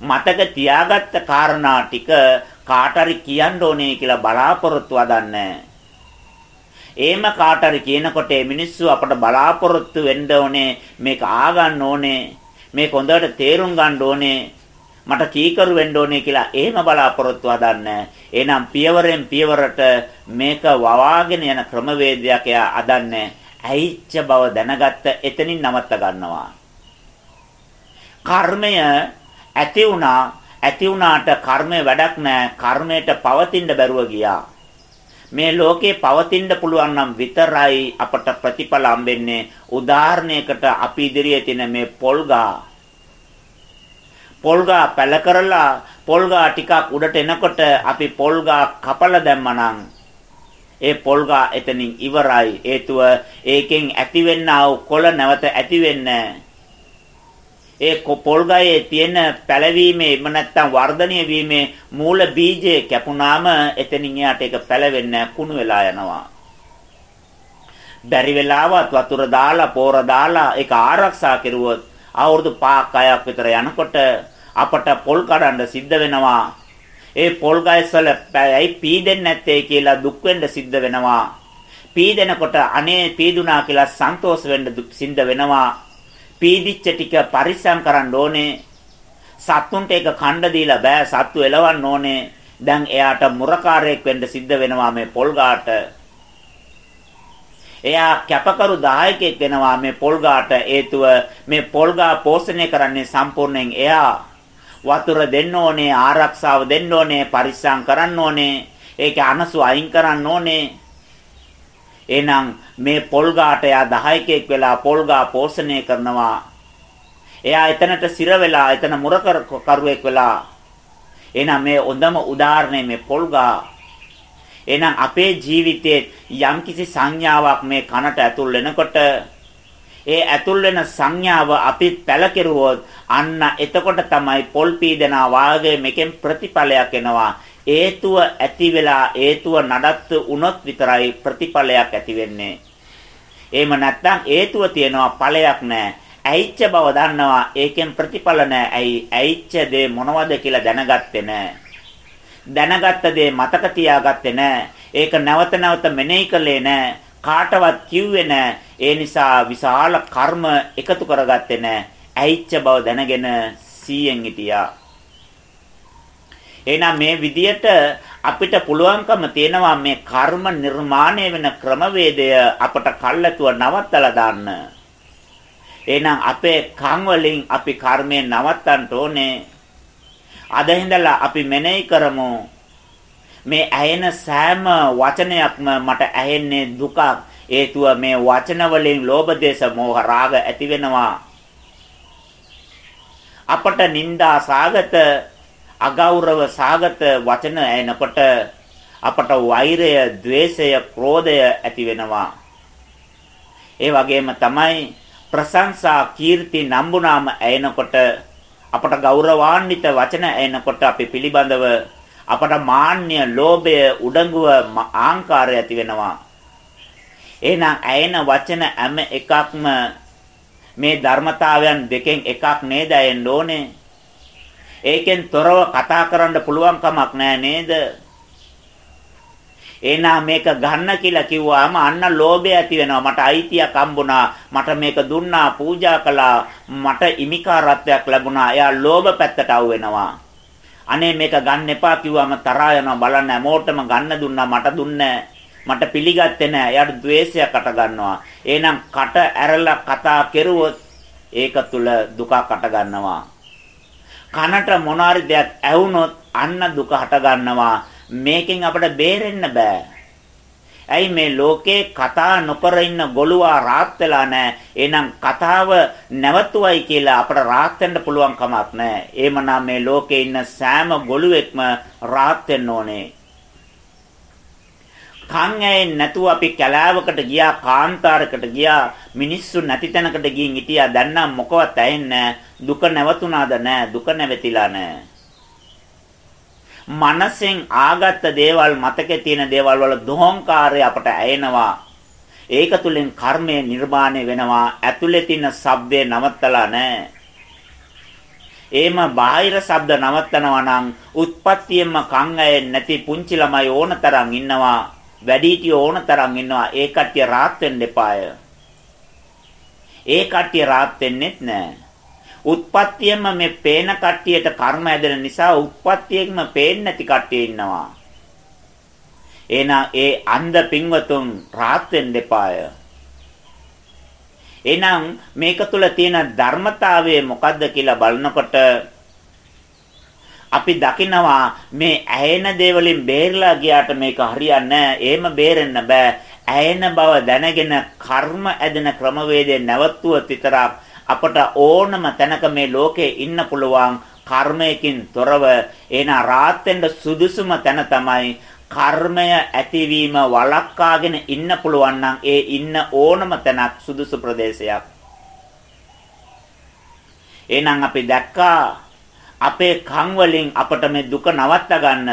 මතක තියාගත්ත කාරණා ටික කාට හරි කියන්න ඕනේ කියලා බලාපොරොත්තු වදන්නේ. එහෙම කාට හරි කියනකොට මිනිස්සු අපට බලාපොරොත්තු වෙන්න ඕනේ මේක ආගන්න ඕනේ මේක හොඳට තේරුම් ගන්න ඕනේ මට කීකරු වෙන්න ඕනේ කියලා එහෙම බලාපොරොත්තු හදන්නේ. එහෙනම් පියවරෙන් පියවරට මේක වවාගෙන යන ක්‍රමවේදයක් එයා අදන්නේ. ඇහිච්ච බව දැනගත්ත එතනින් නවත්ත ගන්නවා. කර්මය ඇති වුණා ඇති වුණාට කර්මය වැඩක් නැහැ. කර්මයට පවතින්න බැරුව ගියා. මේ ලෝකේ පවතින්න පුළුවන් නම් විතරයි අපට ප්‍රතිඵල හම්බෙන්නේ. උදාහරණයකට අපි ඉදිරියේ තියෙන මේ පොල්ගා පොල්ගා පැල කරලා පොල්ගා ටිකක් උඩට එනකොට අපි පොල්ගා කපලා දැම්මනම් ඒ පොල්ගා එතනින් ඉවරයි. හේතුව ඒකෙන් ඇතිවෙනා වූ කොළ නැවත ඇති වෙන්නේ ඒ පොල්ගායේ තියෙන පැලවීමේ එම නැත්තම් වර්ධනය වීමේ මූල බීජය කැපුණාම එතනින් එයාට ඒක පැලවෙන්නේ කුණු වෙලා යනවා. බැරි වෙලාවත් වතුර දාලා පෝර දාලා ඒක ආරක්ෂා කෙරුවොත් අවුරුදු 5ක් 6ක් විතර යනකොට අපට පොල් කඩන්න සිද්ධ වෙනවා. ඒ පොල් ගස්වල ඇයි පීදෙන්නේ නැත්තේ කියලා දුක් වෙන්න සිද්ධ වෙනවා. පීදෙනකොට අනේ පීදුනා කියලා සන්තෝෂ වෙන්න සිද්ධ වෙනවා. පීදිච්ච ටික පරිස්සම් කරන්න ඕනේ. සත්තුන්ට ඒක කණ්ඩ දීලා බෑ සත්තු එලවන්න ඕනේ. දැන් එයාට මුරකාරයෙක් වෙන්න සිද්ධ වෙනවා මේ පොල් ගාට. එයා කැපකරු දායකයෙක් වෙනවා මේ පොල්ගාට හේතුව මේ පොල්ගා පෝෂණය කරන්නේ සම්පූර්ණයෙන් එයා වතුර දෙන්න ඕනේ ආරක්ෂාව දෙන්න ඕනේ පරිස්සම් කරන්න ඕනේ. ඒකේ අනසු අයින් කරන්න ඕනේ. එහෙනම් මේ පොල්ගාට එයා දායකයෙක් වෙලා පොල්ගා පෝෂණය කරනවා. එයා එතනට සිර වෙලා එතන මුරකරුවෙක් වෙලා. එහෙනම් මේ හොඳම උදාහරණය මේ පොල්ගා එහෙනම් අපේ ජීවිතයේ යම්කිසි සංඥාවක් මේ කනට ඇතුල් වෙනකොට ඒ ඇතුල් වෙන සංඥාව අපි පැලකිරුවොත් අන්න එතකොට තමයි පොල් පීදනා වාගේ මේකෙන් ප්‍රතිඵලයක් එනවා. හේතුව ඇති වෙලා හේතුව නඩත්තු වුණොත් විතරයි ප්‍රතිඵලයක් ඇති වෙන්නේ. එහෙම නැත්නම් හේතුව තියෙනවා ඵලයක් නැහැ. ඇයිච්ච බව දන්නවා ඒකෙන් ප්‍රතිඵල නැහැ. ඇයි? ඇයිච්ච දේ මොනවද කියලා දැනගත්තේ නැහැ. දැනගත්ත දේ මතක තියාගත්තේ නැහැ. ඒක නැවත නැවත මෙනෙහි කළේ නැහැ. කාටවත් කිව්වේ නැහැ. ඒ නිසා විශාල කර්ම එකතු කරගත්තේ නැහැ. ඇහිච්ච බව දැනගෙන 100න් හිටියා. එහෙනම් මේ විදියට අපිට පුළුවන්කම තියෙනවා මේ කර්ම නිර්මාණය වෙන ක්‍රමවේදය අපට කල්ැතුව නවත්තලා දාන්න. එහෙනම් අපේ කන් වලින් අපි කර්මය නවත්තන්න ඕනේ. අද ඉඳලා අපි මෙනෙහි කරමු මේ ඇයෙන සෑම වචනයක්ම මට ඇහෙන්නේ දුකක්. හේතුව මේ වචන වලින් ලෝභ දේශ මොහ රාග ඇති වෙනවා. අපට නිന്ദා සාගත අගෞරව සාගත වචන ඇයෙනකොට අපට වෛරය, ద్వේෂය, ක්‍රෝධය ඇති වෙනවා. ඒ වගේම තමයි ප්‍රශංසා කීර්ති නම්බුනාම ඇයෙනකොට අපට ගෞරවාන්විත වචන ඇයෙනකොට අපි පිළිබඳව අපට මාන්නය, ලෝභය, උඩඟුව, ආංකාරය ඇති වෙනවා. එහෙනම් ඇයෙන වචන හැම එකක්ම මේ ධර්මතාවයන් දෙකෙන් එකක් නේද ඇයෙන්න ඕනේ. ඒකෙන් තොරව කතා කරන්න පුළුවන් කමක් නැහැ නේද? එහෙනම් මේක ගන්න කියලා කිව්වාම අන්න ලෝභය ඇති වෙනවා. මට අයිතියක් හම්බුණා. මට මේක දුන්නා, පූජා කළා. මට ඉමිකාරත්වයක් ලැබුණා. එයා ලෝභ පැත්තට අවු වෙනවා. අනේ මේක ගන්න එපා කිව්වම තරහා යනවා. බලන්න හැමෝටම ගන්න දුන්නා. මට දුන්නේ මට පිළිගත්තේ නැහැ. එයාට ද්වේෂයක් අට ගන්නවා. එහෙනම් කට ඇරලා කතා කෙරුවොත් ඒක තුල දුකක් අට ගන්නවා. කනට මොනාරි දෙයක් ඇහුනොත් අන්න දුක හට ගන්නවා. මේකෙන් අපිට බේරෙන්න බෑ. ඇයි මේ ලෝකේ කතා නොකර ඉන්න ගොළුවා රාත් වෙලා නැහැ. එහෙනම් කතාව නැවතුවයි කියලා අපට රාත් වෙන්න පුළුවන් කමක් නැහැ. එහෙමනම් මේ ලෝකේ ඉන්න සෑම ගොළුෙක්ම රාත් වෙන්න ඕනේ. කන් ඇෙන් නැතුව අපි කැලෑවකට ගියා කාන්තාරයකට ගියා මිනිස්සු නැති තැනකට ගිහින් හිටියා දැන් නම් මොකවත් ඇහෙන්නේ දුක නැවතුණාද නැහැ දුක නැවතිලා නැහැ මනසෙන් ආගත්ත දේවල් මතකේ තියෙන දේවල් වල දොහොංකාරය අපට ඇයෙනවා. ඒක තුලින් කර්මය නිර්මාණය වෙනවා. ඇතුලේ තියෙන සබ්දේ නවත්තලා නැහැ. එහෙම බාහිර ශබ්ද නවත්තනවා නම් උත්පත්තියෙන්ම කන් ඇයෙන්නේ නැති පුංචි ළමයි ඕනතරම් ඉන්නවා වැඩිහිටියෝ ඕනතරම් ඉන්නවා ඒ කට්ටිය rahat වෙන්න එපාය ඒ කට්ටිය rahat වෙන්නෙත් නැහැ උත්පත්තියෙන්ම මේ පේන කට්ටියට කර්ම ඇදෙන නිසා උත්පත්තියෙන්ම පේන්නේ නැති කට්ටිය ඉන්නවා එහෙනම් ඒ අන්ධ පින්වතුන් rahat වෙන්න එපාය එහෙනම් මේක තුල තියෙන ධර්මතාවය මොකද්ද කියලා බලනකොට අපි දකිනවා මේ ඇයෙන දේවලින් බේරලා ගියාට මේක හරියන්නේ නැහැ. එහෙම බේරෙන්න බෑ. ඇයෙන බව දැනගෙන කර්ම ඇදෙන ක්‍රමවේදය නැවතුවත් විතරක් අපට ඕනම තැනක මේ ලෝකේ ඉන්න පුළුවන් කර්මයකින් තොරව එන රාත් සුදුසුම තැන තමයි කර්මය ඇතිවීම වළක්වාගෙන ඉන්න පුළුවන් නම් ඒ ඉන්න ඕනම තැනක් සුදුසු ප්‍රදේශයක්. එහෙනම් අපි දැක්කා අපේ කන් වලින් අපට මේ දුක නවත්ත ගන්න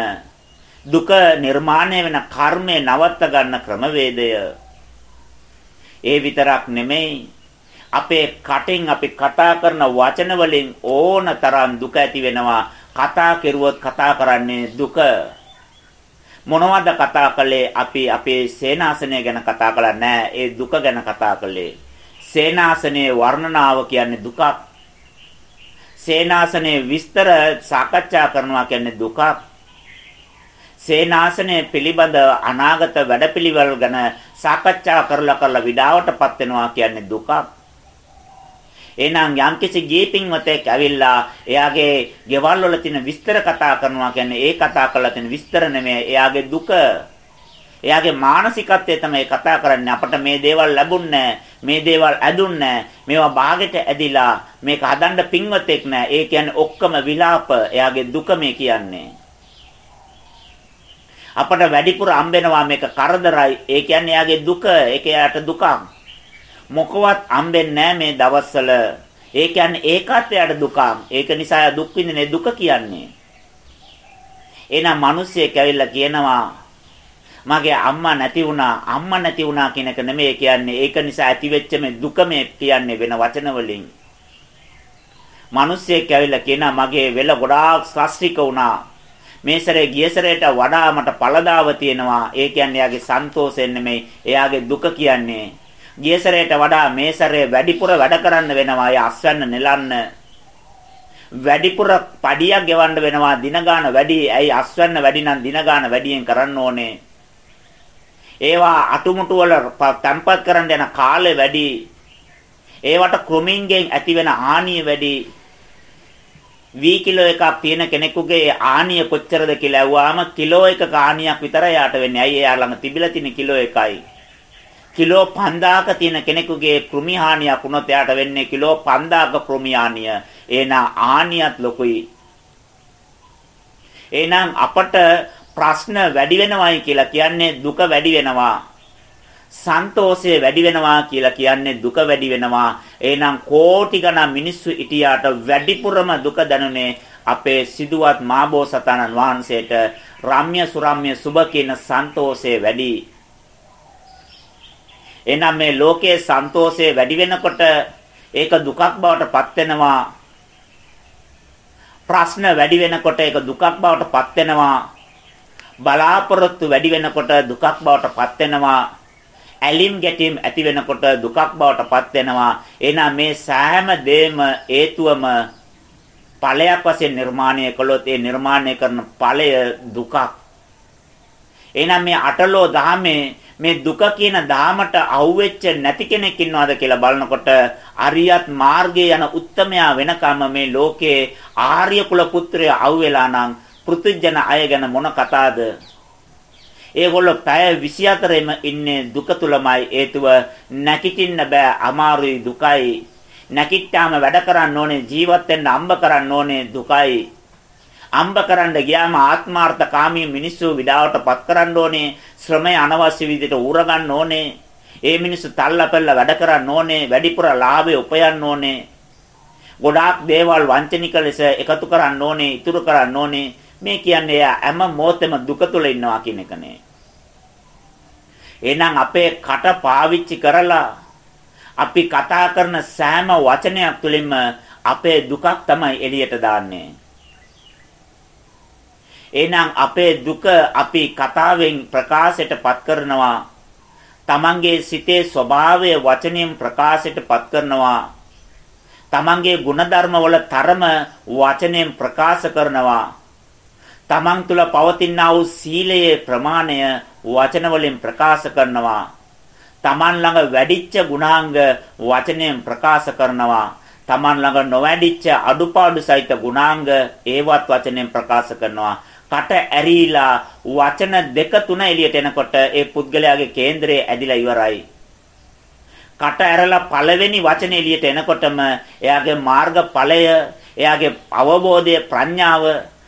දුක නිර්මාණය වෙන කර්මය නවත්ත ගන්න ක්‍රමවේදය. ඒ විතරක් නෙමෙයි අපේ කටෙන් අපි කතා කරන වචන වලින් ඕන තරම් දුක ඇති වෙනවා. කතා කෙරුවොත් කතා කරන්නේ දුක. මොනවද කතා කළේ? අපි අපේ සේනාසනය ගැන කතා කළා නෑ. ඒ දුක ගැන කතා කළේ. සේනාසනයේ වර්ණනාව කියන්නේ දුකක්. සේනාසනයේ විස්තර සාකච්ඡා කරනවා කියන්නේ දුකක්. සේනාසනයේ පිළිබඳ අනාගත වැඩපිළිවෙල ගැන සාකච්ඡා කරලා කරලා විඩාවටපත් වෙනවා කියන්නේ දුකක්. එහෙනම් යම්කිසි ගීපින්වතෙක් ඇවිල්ලා එයාගේ ගෙවල් වල තියෙන විස්තර කතා කරනවා කියන්නේ ඒ කතා කරලා තියෙන විස්තර නෙමෙයි එයාගේ දුක. එයාගේ මානසිකත්වය තමයි කතා කරන්නේ. අපට මේ දේවල් ලැබුන්නේ මේ දේවල් ඇදුන්නේ මේවා ਬਾගෙට ඇදිලා මේක හදන්න පින්වතෙක් නෑ. ඒ කියන්නේ ඔක්කොම විලාප. එයාගේ දුක මේ කියන්නේ. අපට වැඩිපුර හම්බෙනවා මේක කරදරයි. ඒ කියන්නේ එයාගේ දුක. ඒක එයාට දුකක්. මොකවත් හම්බෙන්නේ මේ දවස්වල. ඒ කියන්නේ ඒකත් එයාට දුකක්. ඒක නිසා දුක් විඳිනේ දුක කියන්නේ. එහෙනම් මිනිස්සෙක් ඇවිල්ලා කියනවා මගේ අම්මා නැති වුණා අම්මා නැති වුණා කියන එක නෙමෙයි කියන්නේ ඒක නිසා ඇතිවෙච්ච මේ දුක මේ කියන්නේ වෙන වචන වලින් මිනිස්සෙක් ඇවිල්ලා කියනවා මගේ වෙල ගොඩාක් ශාස්ත්‍රික වුණා මේ සැරේ ගිය සැරේට වඩා මට පළදාව තියෙනවා ඒ කියන්නේ එයාගේ සන්තෝෂයෙන් නෙමෙයි එයාගේ දුක කියන්නේ ගිය සැරේට වඩා මේ සැරේ වැඩිපුර වැඩ කරන්න වෙනවා. ඒ අස්වැන්න නෙලන්න. වැඩිපුර පඩියක් ගෙවන්න වෙනවා. දින ගාන වැඩි. ඇයි අස්වැන්න වැඩි නම් දින ගාන වැඩියෙන් කරන්න ඕනේ. ඒවා අටුමුටු වල තැම්පත් කරන්න යන කාලය වැඩි. ඒවට ක්‍රොමින්ගෙන් ඇතිවෙන හානිය වැඩි. වී කිලෝ එකක් තියෙන කෙනෙකුගේ ආනිය කොච්චරද කියලා ඇහුවාම කිලෝ එකක ආනියක් විතරයි යාට වෙන්නේ. ඇයි එයා ළඟ තිබිලා තියෙන කිලෝ එකයි. කිලෝ 5000ක තියෙන කෙනෙකුගේ කෘමි හානියක් වුණොත් එයාට වෙන්නේ කිලෝ 5000ක කෘමි හානිය. එහෙනම් ආනියත් ලොකුයි. එහෙනම් අපට ප්‍රශ්න වැඩි වෙනවයි කියලා කියන්නේ දුක වැඩි වෙනවා. සන්තෝෂය වැඩි වෙනවා කියලා කියන්නේ දුක වැඩි වෙනවා. එහෙනම් කෝටි ගණන් මිනිස්සු ඉතියාට වැඩිපුරම දුක දැනුනේ අපේ සිදුවත් මාබෝසතාණන් වහන්සේට රම්‍ය සුරම්‍ය සුබ කියන සන්තෝෂය වැඩි. එහෙනම් මේ ලෝකයේ සන්තෝෂය වැඩි වෙනකොට ඒක දුකක් බවට පත් වෙනවා. ප්‍රශ්න වැඩි වෙනකොට ඒක දුකක් බවට පත් වෙනවා. බලාපොරොත්තු වැඩි වෙනකොට දුකක් බවට පත් වෙනවා. ඇලිම් ගැටීම් ඇති වෙනකොට දුකක් බවට පත් වෙනවා. එහෙනම් මේ සෑම දෙයක්ම හේතුවම ඵලයක් වශයෙන් නිර්මාණය කළොත් ඒ නිර්මාණය කරන ඵලය දුකක්. එහෙනම් මේ අටලෝ දහමේ මේ දුක කියන ධාමට අහුවෙච්ච නැති කෙනෙක් ඉන්නවද කියලා බලනකොට අරියත් මාර්ගයේ යන උත්තමයා වෙනකම් මේ ලෝකේ ආර්ය කුල පුත්‍රය අහුවෙලා නම් පෘථුජන අය ගැන මොන කතාවද ඒගොල්ලෝ පැය 24ෙම ඉන්නේ දුක තුලමයි හේතුව නැකිටින්න බෑ අමාරුයි දුකයි. නැකිට්ටාම වැඩ කරන්න ඕනේ ජීවත් වෙන්න අම්බ කරන්න ඕනේ දුකයි. අම්බ කරන්න ගියාම ආත්මාර්ථකාමී මිනිස්සු විඩාවටපත් කරන්න ඕනේ. ශ්‍රමය අනවශ්‍ය විදිහට උරගන්න ඕනේ. ඒ මිනිස්සු තල්ලපෙල්ල වැඩ කරන්න ඕනේ. වැඩිපුර ලාභය උපයන්න ඕනේ. ගොඩාක් දේවල් වංචනික ලෙස එකතු කරන්න ඕනේ ඉතුරු කරන්න ඕනේ. මේ කියන්නේ හැම මොහොතෙම දුක තුල ඉන්නවා කියන එක නේ එහෙනම් අපේ කට පාවිච්චි කරලා අපි කතා කරන සෑම වචනයක් තුළින්ම අපේ දුකක් තමයි එළියට දාන්නේ. එහෙනම් අපේ දුක අපි කතාවෙන් ප්‍රකාශයටපත් කරනවා. තමන්ගේ සිතේ ස්වභාවය වචනයෙන් ප්‍රකාශයටපත් කරනවා. තමන්ගේ ಗುಣධර්ම වල තරම වචනයෙන් ප්‍රකාශ කරනවා. තමන් තුළ පවතිනා වූ සීලයේ ප්‍රමාණය වචන වලින් ප්‍රකාශ කරනවා. තමන් ළඟ වැඩිච්ච ගුණාංග වචනයෙන් ප්‍රකාශ කරනවා. තමන් ළඟ නොවැඩිච්ච අඩුපාඩු සහිත ගුණාංග ඒවත් වචනයෙන් ප්‍රකාශ කරනවා. කට ඇරීලා වචන දෙක තුන එළියට එනකොට ඒ පුද්ගලයාගේ කේන්දරය ඇදිලා ඉවරයි. කට ඇරලා පළවෙනි වචනේ එළියට එනකොටම එයාගේ මාර්ගඵලය, එයාගේ අවබෝධය, ප්‍රඥාව,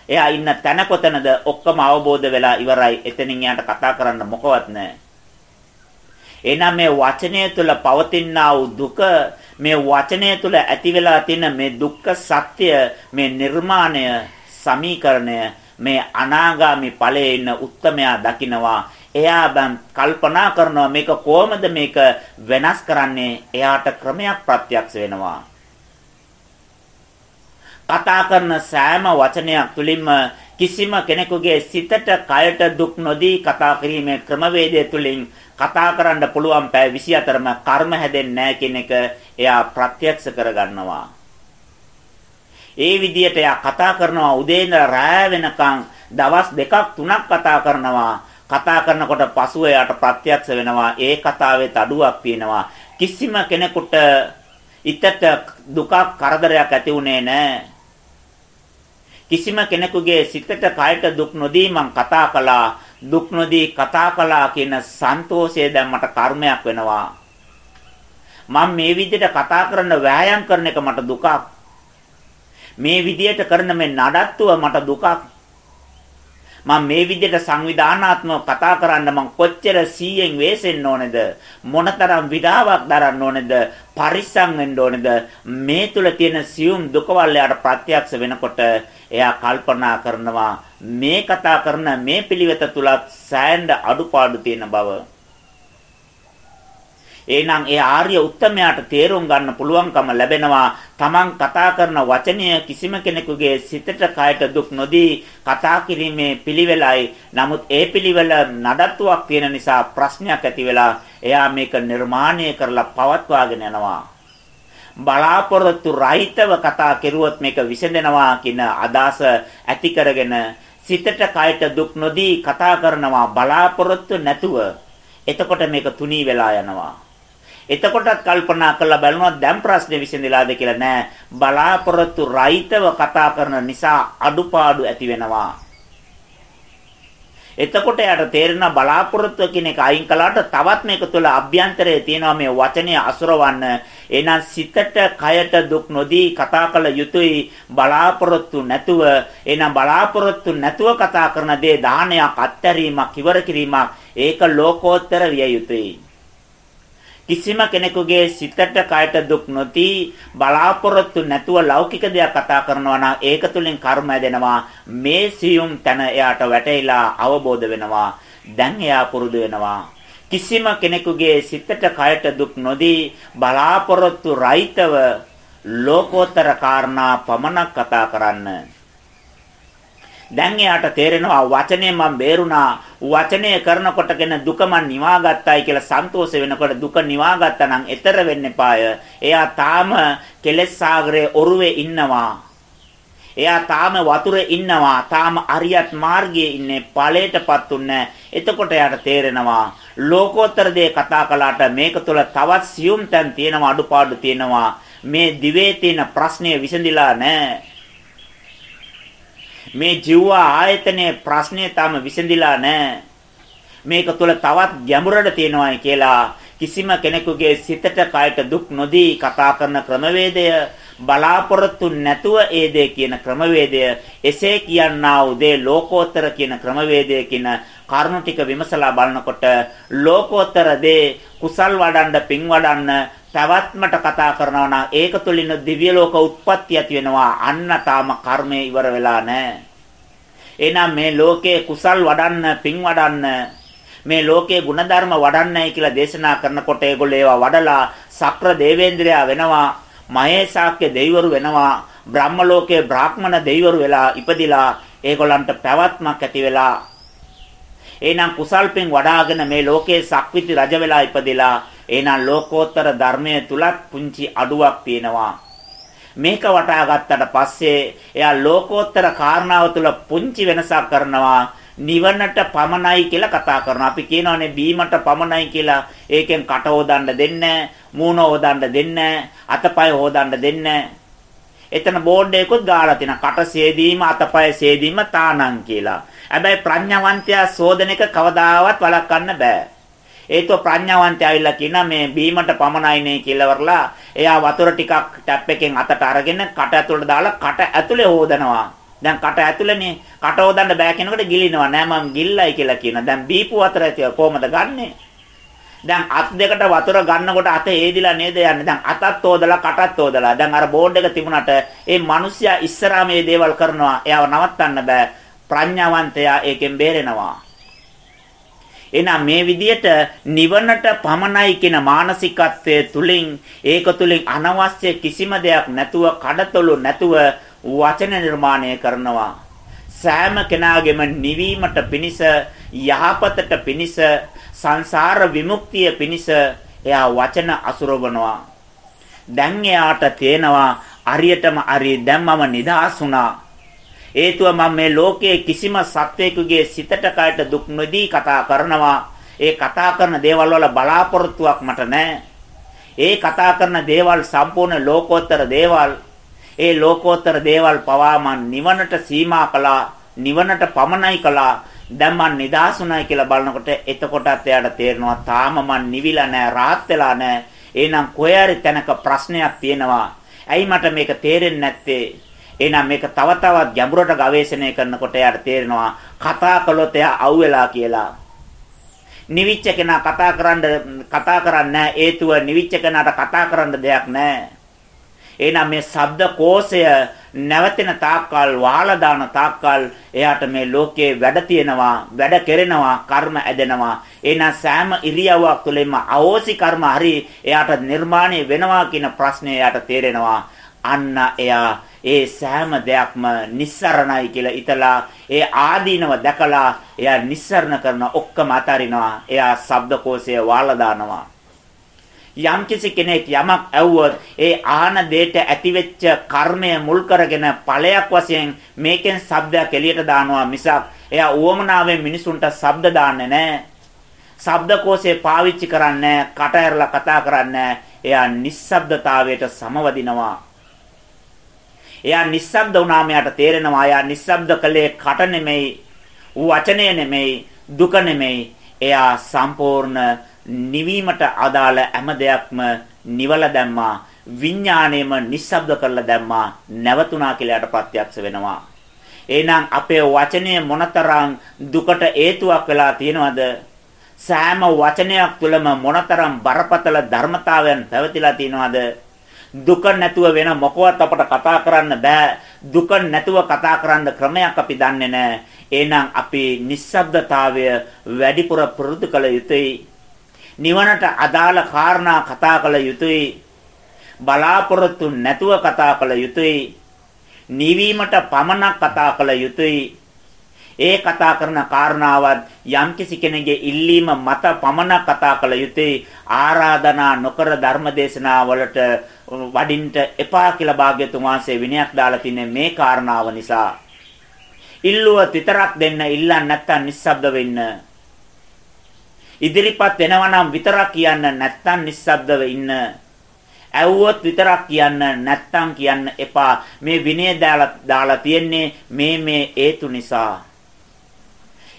එයා ඉන්න තැන කොතනද ඔක්කොම අවබෝධ වෙලා ඉවරයි. එතනින් එයාට කතා කරන්න මොකවත් නැහැ. එහෙනම් මේ වචනය තුළ පවතිනා වූ දුක මේ වචනය තුළ ඇති වෙලා තියෙන මේ දුක්ඛ සත්‍ය මේ නිර්මාණය සමීකරණය මේ අනාගාමි ඵලයේ ඉන්න උත්තමයා දකිනවා. එයා බම් කල්පනා කරනවා මේක කොහොමද මේක වෙනස් කරන්නේ? එයාට ක්‍රමයක් ප්‍රත්‍යක්ෂ වෙනවා. කතා කරන සෑම වචනයක් තුළින්ම කිසිම කෙනෙකුගේ සිතට කයට දුක් නොදී කතා කිරීමේ ක්‍රමවේදය තුළින් කතා කරන්න පුළුවන් පැය 24ම කර්ම හැදෙන්නේ නැහැ කියන එක එයා ප්‍රත්‍යක්ෂ කරගන්නවා. ඒ විදිහට එයා කතා කරනවා උදේ ඉඳලා රෑ වෙනකන් දවස් දෙකක් තුනක් කතා කරනවා. කතා කරනකොට පසුව එයාට ප්‍රත්‍යක්ෂ වෙනවා ඒ කතාවේ තඩුවක් තියෙනවා. කිසිම කෙනෙකුට ඉතට දුකක් කරදරයක් ඇති වුණේ නැහැ. කිසිම කෙනෙකුගේ සිතට කයට දුක් නොදී මං කතා කළා දුක් නොදී කතා කළා කියන සන්තෝෂය දැන් මට කර්මයක් වෙනවා මම මේ විදිහට කතා කරන වෑයම් කරන එක මට දුකක් මේ විදිහට කරන මේ නඩත්තුව මට දුකක්. මම මේ විදිහට සංවිධානාත්මක කතා කරන්න මම කොච්චර සීයෙන් වෙසෙන්න ඕනේද? මොනතරම් විඩාවක් දරන්න ඕනේද? පරිස්සම් වෙන්න ඕනේද? මේ තුල තියෙන සියුම් දුකවල් යාට ප්‍රත්‍යක්ෂ වෙනකොට එයා කල්පනා කරනවා මේ කතා කරන මේ පිළිවෙත තුලත් සෑහෙන අඩුපාඩු තියෙන බව. එහෙනම් ඒ ආර්ය උත්තමයාට තේරුම් ගන්න පුළුවන්කම ලැබෙනවා. තමන් කතා කරන වචනය කිසිම කෙනෙකුගේ සිතට කයට දුක් නොදී කතා කිරීමේ පිළිවෙලයි. නමුත් ඒ පිළිවෙල නඩත්තුවක් තියෙන නිසා ප්‍රශ්නයක් ඇති වෙලා එයා මේක නිර්මාණය කරලා පවත්වාගෙන යනවා. බලාපොරොත්තු රහිතව කතා කෙරුවොත් මේක විසඳෙනවා කියන අදහස ඇති කරගෙන සිතට කයට දුක් නොදී කතා කරනවා බලාපොරොත්තු නැතුව එතකොට මේක තුනී වෙලා යනවා. එතකොටත් කල්පනා කරලා බලනවා දැන් ප්‍රශ්නේ විසඳලාද කියලා නෑ. බලාපොරොත්තු රහිතව කතා කරන නිසා අඩුපාඩු ඇති වෙනවා. එතකොට යාට තේරෙන බලාපොරොත්තු කියන එක අයින් කළාට තවත් මේක තුළ අභ්‍යන්තරයේ තියෙනවා මේ වචනය අසුරවන්න. එහෙනම් සිතට කයට දුක් නොදී කතා කළ යුතුයි. බලාපොරොත්තු නැතුව එහෙනම් බලාපොරොත්තු නැතුව කතා කරන දේ දානයක් අත්හැරීමක් ඉවර කිරීමක් ඒක ලෝකෝත්තර විය යුතුයි. කිසිම කෙනෙකුගේ සිතට කයට දුක් නොති බලාපොරොත්තු නැතුව ලෞකික දෙයක් කතා කරනවා නම් ඒක තුලින් කර්ම ඇදෙනවා මේ සියුම් තැන එයාට වැටහිලා අවබෝධ වෙනවා. දැන් එයා පුරුදු වෙනවා. කිසිම කෙනෙකුගේ සිතට කයට දුක් නොදී බලාපොරොත්තු රහිතව ලෝකෝත්තර කාරණා පමණක් කතා කරන්න. දැන් එයාට තේරෙනවා වචනේ මම බේරුණා වචනය කරනකොටගෙන දුක මන් නිවා ගත්තයි කියලා සන්තෝෂ වෙනකොට දුක නිවා ගත්තා නම් ඈතර වෙන්න එපාය. එයා තාම කෙලෙස් සාගරයේ ඔරුවේ ඉන්නවා. එයා තාම වතුරේ ඉන්නවා. තාම අරියත් මාර්ගයේ ඉන්නේ ඵලයටපත් උන්නේ. එතකොට එයාට තේරෙනවා ලෝකෝත්තර දේ කතා කළාට මේක තුළ තවත් සියුම් තැන් තියෙනවා අඩුපාඩු තියෙනවා. මේ දිවේ තියෙන ප්‍රශ්නය විසඳිලා නැහැ. මේ ජීවා ආයතනයේ ප්‍රශ්නේ තාම විසඳිලා නැහැ. මේක තුළ තවත් ගැඹුරට තියෙනවායි කියලා කිසිම කෙනෙකුගේ සිතට කයට දුක් නොදී කතා කරන ක්‍රමවේදය බලාපොරොත්තු නැතුව ඒ දේ කියන ක්‍රමවේදය එසේ කියනා උදේ ලෝකෝත්තර කියන ක්‍රමවේදය කියන කරුණු ටික විමසලා බලනකොට ලෝකෝත්තර දේ කුසල් වඩන්න පින් වඩන්න පැවැත්මට කතා කරනවා නම් ඒක තුළින් දිව්‍ය ලෝක උත්පත්ති ඇති වෙනවා අන්න තාම කර්මය ඉවර වෙලා නැහැ එහෙනම් මේ ලෝකයේ කුසල් වඩන්න පින් වඩන්න මේ ලෝකයේ ಗುಣධර්ම වඩන්නයි කියලා දේශනා කරනකොට ඒගොල්ලෝ ඒවා වඩලා සක්‍ර දේවේන්ද්‍රයා වෙනවා මහේසාක්‍ය දෙවිවරු වෙනවා. බ්‍රහ්ම ලෝකයේ බ්‍රාහ්මණ දෙවිවරු වෙලා ඉපදිලා ඒගොල්ලන්ට පැවැත්මක් ඇති වෙලා එහෙනම් කුසල් පින් වඩාගෙන මේ ලෝකයේ සක්විති රජ වෙලා ඉපදිලා එහෙනම් ලෝකෝත්තර ධර්මයේ තුලත් පුංචි අඩුවක් තියෙනවා මේක වටා ගත්තට පස්සේ එයා ලෝකෝත්තර කාරණාව තුල පුංචි වෙනසක් කරනවා නිවනට පමණයි කියලා කතා කරනවා. අපි කියනවානේ බීමට පමණයි කියලා. ඒකෙන් කට හොදන්න දෙන්නේ මූණ හොදන්න දෙන්නේ අතපය හොදන්න දෙන්නේ එතන බෝඩ් එකකුත් ගාලා තියෙනවා. කට සේදීම, අතපය සේදීම තානං කියලා. හැබැයි ප්‍රඥාවන්තයා සෝදන එක කවදාවත් වළක්වන්න බෑ. ඒතෝ ප්‍රඥාවන්තය ඇවිල්ලා කියනවා මේ බීමට පමණයිනේ කියලා වරලා එයා වතුර ටිකක් ටැප් එකෙන් අතට අරගෙන කට ඇතුළට දාලා කට ඇතුලේ හොදනවා. දැන් කට ඇතුලේනේ කට හොදන්න බෑ කෙනෙකුට ගිලිනවා. නෑ මම ගිල්ලයි කියලා කියනවා. දැන් බීපු වතුර ඇතිව කොහමද ගන්නෙ? දැන් අත් දෙකට වතුර ගන්නකොට අත හේදිලා නේද යන්නේ. දැන් අතත් හොදලා කටත් හොදලා. දැන් අර බෝඩ් එක තිබුණාට ඒ මිනිස්සයා ඉස්සරහා මේ දේවල් කරනවා. එයාව නවත්තන්න බෑ. ප්‍රඥාවන්තයා ඒකෙන් බේරෙනවා. එහෙනම් මේ විදියට නිවනට පමණයි කියන මානසිකත්වයේ තුලින් ඒක තුලින් අනවශ්‍ය කිසිම දෙයක් නැතුව කඩතොළු නැතුව වචන නිර්මාණය කරනවා. සෑම කෙනාගේම නිවීමට පිණිස යහපතට පිණිස සංසාර විමුක්තිය පිණිස එයා වචන අසුරවනවා. දැන් එයාට තේනවා අරියටම අරිය දැන් මම නිදහස් වුණා. හේතුව මම මේ ලෝකයේ කිසිම සත්වයකගේ සිතට කයට දුක් නොදී කතා කරනවා. ඒ කතා කරන දේවල් වල බලාපොරොත්තුවක් මට නැහැ. ඒ කතා කරන දේවල් සම්පූර්ණ ලෝකෝත්තර දේවල්. ඒ ලෝකෝත්තර දේවල් පවා මන් නිවනට සීමා කළා. නිවනට පමණයි කළා. දැන් මන් නිදාසුණයි කියලා බලනකොට එතකොටත් එයාට තේරෙනවා තාම මන් නිවිලා නැහැ, rahat වෙලා නැහැ. එහෙනම් කොහේ තැනක ප්‍රශ්නයක් තියෙනවා. ඇයි මට මේක තේරෙන්නේ නැත්තේ? එහෙනම් මේක තව තවත් ගැඹුරට ගවේෂණය කරනකොට එයාට තේරෙනවා කතා කළොත් එයා අවුලා කියලා. නිවිච්ච කෙනා කතා කරන්න කතා කරන්නේ හේතුව නිවිච්ච කෙනාට කතා කරන්න දෙයක් නැහැ. එහෙනම් මේ ශබ්ද කෝෂය නැවතෙන තාක්කල් වහලා දාන තාක්කල් එයාට මේ ලෝකයේ වැඩ තියෙනවා වැඩ කෙරෙනවා කර්ම ඇදෙනවා එහෙනම් සෑම ඉරියව්වක් තුළින්ම අවෝසි කර්ම හරි එයාට නිර්මාණය වෙනවා කියන ප්‍රශ්නේ එයාට තේරෙනවා අන්න එයා ඒ සෑම දෙයක්ම නිස්සරණයි කියලා හිතලා ඒ ආදීනව දැකලා එයා නිස්සරණ කරන ඔක්කොම අතාරිනවා. එයා ශබ්දකෝෂය වාලා දානවා. යම් කිසි කෙනෙක් යමක් ඇව්වොත් ඒ ආහන දෙයට ඇතිවෙච්ච කර්මය මුල් කරගෙන ඵලයක් වශයෙන් මේකෙන් ශබ්දයක් එළියට දානවා මිසක් එයා උවමනාවෙන් මිනිසුන්ට ශබ්ද දාන්නේ නැහැ. ශබ්දකෝෂය පාවිච්චි කරන්නේ කට ඇරලා කතා කරන්නේ එයා නිස්සබ්දතාවයට සමවදිනවා. එයා නිස්සබ්ද වුණාම යාට තේරෙනවා එයා නිස්සබ්ද කලේ කට නෙමෙයි වචනය නෙමෙයි දුක නෙමෙයි. එයා සම්පූර්ණ නිවීමට අදාළ හැම දෙයක්ම නිවල දැම්මා විඥාණයම නිස්සබ්ද කරලා දැම්මා නැවතුණා කියලා යට ප්‍රත්‍යක්ෂ වෙනවා. එහෙනම් අපේ වචනය මොනතරම් දුකට හේතුවක් වෙලා තියෙනවද? සෑම වචනයක් තුළම මොනතරම් බරපතල ධර්මතාවයන් පැවතිලා තියෙනවද? දුක නැතුව වෙන මොකවත් අපට කතා කරන්න බෑ. දුක නැතුව කතා කරන්න ක්‍රමයක් අපි දන්නේ නැහැ. එහෙනම් අපි නිස්සබ්දතාවය වැඩිපුර පුරුදු කළ යුතුයි. නිවනට අදාළ කාරණා කතා කළ යුතුයි. බලාපොරොත්තු නැතුව කතා කළ යුතුයි. නිවීමට පමණක් කතා කළ යුතුයි. ඒ කතා කරන කාරණාවත් යම්කිසි කෙනෙකුගේ ඉල්ලීම මත පමණක් කතා කළ යුතුයි ආරාධනා නොකර ධර්මදේශනා වලට වඩින්ට එපා කියලා භාග්‍යතුන් වහන්සේ විනයක් දාලා තින්නේ මේ කාරණාව නිසා. ඉල්ලුවත් විතරක් දෙන්න ඉල්ලන්න නැත්තම් නිස්සබ්ද වෙන්න. ඉදිරිපත් වෙනවා නම් විතරක් කියන්න නැත්තම් නිස්සබ්දව ඉන්න ඇව්වොත් විතරක් කියන්න නැත්තම් කියන්න එපා. මේ විනය දාලා දාලා තියන්නේ මේ මේ හේතු නිසා.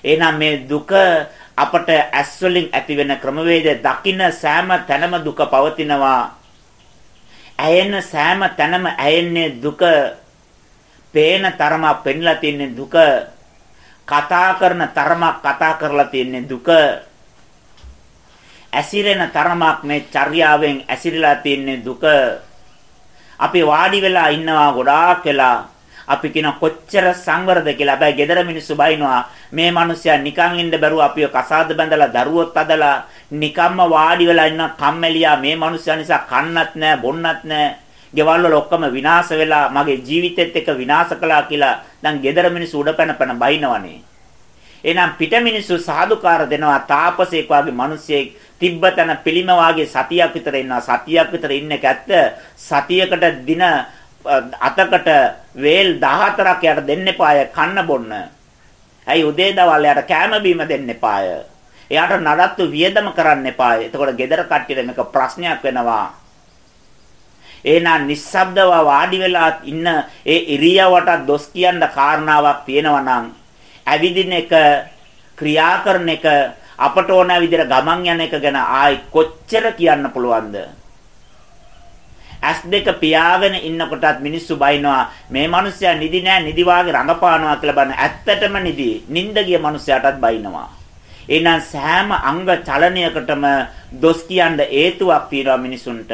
එහෙනම් මේ දුක අපට ඇස් වලින් ඇති වෙන ක්‍රමවේදය දකින්න සෑම තැනම දුක පවතිනවා. ඇයෙන සෑම තැනම ඇයෙන්නේ දුක. පේන තරම පෙන්ලා තින්නේ දුක. කතා කරන තරමක් කතා කරලා තින්නේ දුක. ඇසිරෙන තරමක් මේ චර්යාවෙන් ඇසිරලා තින්නේ දුක. අපි වාඩි වෙලා ඉන්නවා ගොඩාක් වෙලා අපි කියන කොච්චර සංවරද කියලා. හැබැයි gedara මිනිස්සු බයිනවා මේ මිනිස්සයා නිකන් ඉන්න බැරුව අපිව කසාද බැඳලා දරුවොත් අදලා නිකම්ම වාඩි වෙලා ඉන්න කම්මැලියා මේ මිනිස්සයා නිසා කන්නත් නැහැ බොන්නත් නැහැ. ගෙවල් වල ඔක්කොම විනාශ වෙලා මගේ ජීවිතෙත් එක්ක විනාශ කළා කියලා දැන් gedara මිනිස්සු උඩ පැන පැන බයිනවනේ. එහෙනම් පිට මිනිස්සු සාදුකාර දෙනවා තාපසේක් වගේ මිනිස්සෙක් තිබ්බතන පිළිම වාගේ සතියක් විතර ඉන්නවා සතියක් විතර ඉන්න එක ඇත්ත සතියකට දින අතකට වේල් 14ක් යට දෙන්න එපාය කන්න බොන්න. ඇයි උදේ දවල් යට කෑම බීම දෙන්න එපාය. එයාට නඩත්තු වියදම කරන්න එපාය. එතකොට gedara කට්ටියට මේක ප්‍රශ්නයක් වෙනවා. එහෙනම් නිස්සබ්දව වාඩි වෙලා ඉන්න ඒ ඉරියවට දොස් කියන්න කාරණාවක් තියෙනවා නම් ඇවිදින එක ක්‍රියා කරන එක අපට ඕන විදිහට ගමන් යන එක ගැන ආයි කොච්චර කියන්න පුළුවන්ද? ඇස් දෙක පියාගෙන ඉන්නකොටත් මිනිස්සු බයිනවා මේ මිනිස්සයා නිදි නෑ නිදි වාගේ රඟපානවා කියලා බලන ඇත්තටම නිදි නිින්ද ගිය මිනිස්සයාටත් බයිනවා. එහෙනම් සෑම අංග චලනයකටම දොස් කියන්න හේතුවක් තියෙනවා මිනිසුන්ට.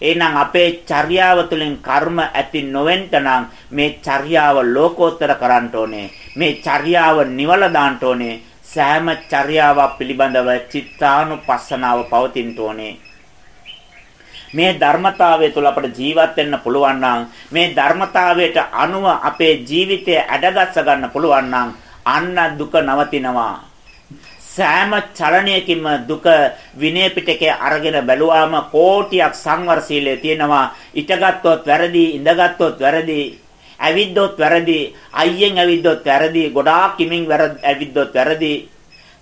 එහෙනම් අපේ චර්යාව තුළින් කර්ම ඇති නොවෙන්න නම් මේ චර්යාව ලෝකෝත්තර කරන්න ඕනේ. මේ චර්යාව නිවල දාන්න ඕනේ. සෑම චර්යාවක් පිළිබඳව චිත්තානුපස්සනාව පවතින්න ඕනේ. මේ ධර්මතාවය තුළ අපට ජීවත් වෙන්න පුළුවන් නම් මේ ධර්මතාවයට අනුව අපේ ජීවිතය ඇඩගස්ස ගන්න පුළුවන් නම් අන්න දුක නවතිනවා. සෑම චලනයකින්ම දුක විනය පිටකේ අරගෙන බැලුවාම කෝටියක් සංවර සීලය තියෙනවා. ඉටගත්තොත් වැරදි ඉඳගත්තොත් වැරදි ඇවිද්දොත් වැරදි අයියෙන් ඇවිද්දොත් වැරදි ගොඩාක් කිමින් ඇවිද්දොත් වැරදි.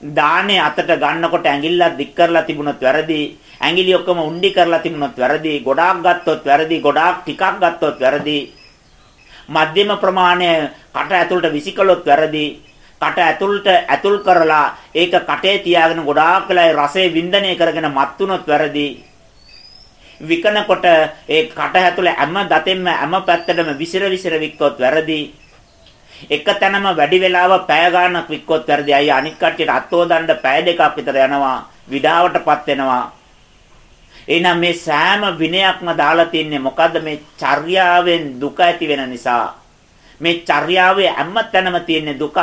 දානේ අතට ගන්නකොට ඇඟිල්ල දික් කරලා තිබුණොත් වැරදි ඇඟිලි ඔක්කොම උණ්ඩි කරලා තිබුණොත් වැරදි ගොඩාක් ගත්තොත් වැරදි ගොඩාක් ටිකක් ගත්තොත් වැරදි මධ්‍යම ප්‍රමාණය කට ඇතුළට විසිකලොත් වැරදි කට ඇතුළට ඇතුල් කරලා ඒක කටේ තියාගෙන ගොඩාක් වෙලා රසය වින්දනය කරගෙන මත් වුනොත් වැරදි. විකනකොට ඒ කට ඇතුළේ හැම දතෙන්ම හැම පැත්තටම විසිර විසිර වික්කොත් වැරදි. එක තැනම වැඩි වෙලාව පැය ගාණක් වික්කොත් වැරදි. අය අනිත් කට්ටියට අතෝදණ්ඩ පැය දෙකක් විතර යනවා. විඩාවටපත් වෙනවා. එහෙනම් මේ සෑම විනයක්ම දාලා තින්නේ මොකද්ද මේ චර්යාවෙන් දුක ඇති වෙන නිසා. මේ චර්යාවේ හැම තැනම තියෙන දුකක්.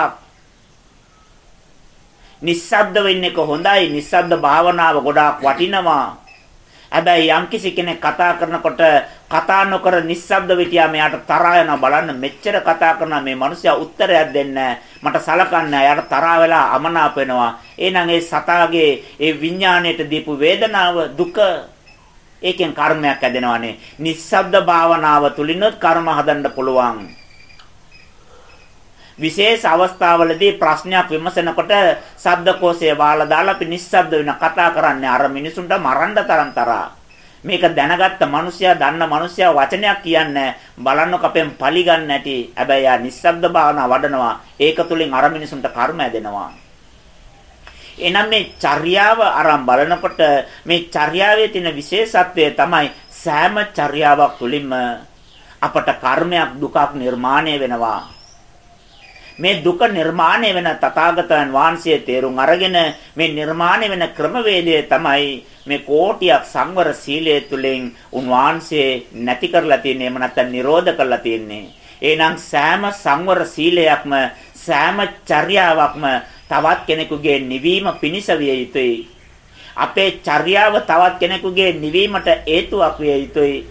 නිස්සබ්ද වෙන්න එක හොඳයි. නිස්සබ්ද භාවනාව ගොඩාක් වටිනවා. හැබැයි යම්කිසි කෙනෙක් කතා කරනකොට කතා නොකර නිස්සබ්ද විටියා මෙයාට තරහා යනවා බලන්න. මෙච්චර කතා කරන මේ මිනිස්සයා උත්තරයක් දෙන්නේ මට සලකන්නේ එයාට තරහා වෙලා අමනාප වෙනවා. එහෙනම් ඒ සතාගේ ඒ විඥාණයට දීපු වේදනාව දුක ඒකෙන් කර්මයක් ඇදෙනවානේ. නිස්සබ්ද භාවනාව තුලිනුත් කර්ම හදන්න පුළුවන්. විශේෂ අවස්ථාවලදී ප්‍රශ්නයක් විමසනකොට ශබ්දකෝෂය වාලා දාලා අපි නිස්සබ්ද වෙන කතා කරන්නේ අර මිනිසුන්ට මරන්න තරම් තරහා. මේක දැනගත්ත මිනිසයා දන්න මිනිසයා වචනයක් කියන්නේ බලන්නක අපෙන් පලි ගන්න නැටි. හැබැයි ආ නිස්සබ්ද භාවනා වඩනවා. ඒක තුලින් අර මිනිසුන්ට කර්ම ඇදෙනවා. එනම් මේ චර්යාව අරන් බලනකොට මේ චර්යාවේ තියෙන විශේෂත්වය තමයි සෑම චර්යාවක් තුලින්ම අපට කර්මයක් දුකක් නිර්මාණය වෙනවා. මේ දුක නිර්මාණය වෙන තථාගතයන් වහන්සේ තේරුම් අරගෙන මේ නිර්මාණය වෙන ක්‍රමවේදය තමයි මේ කෝටියක් සංවර සීලය තුළින් උන්වහන්සේ නැති කරලා තියෙන්නේ එහෙම නැත්නම් නිරෝධ කරලා තියෙන්නේ. එහෙනම් සෑම සංවර සීලයක්ම සෑම චර්යාවක්ම තවත් කෙනෙකුගේ නිවීම පිණිස විය යුතුයි. අපේ චර්යාව තවත් කෙනෙකුගේ නිවීමට හේතුවක් විය යුතුයි.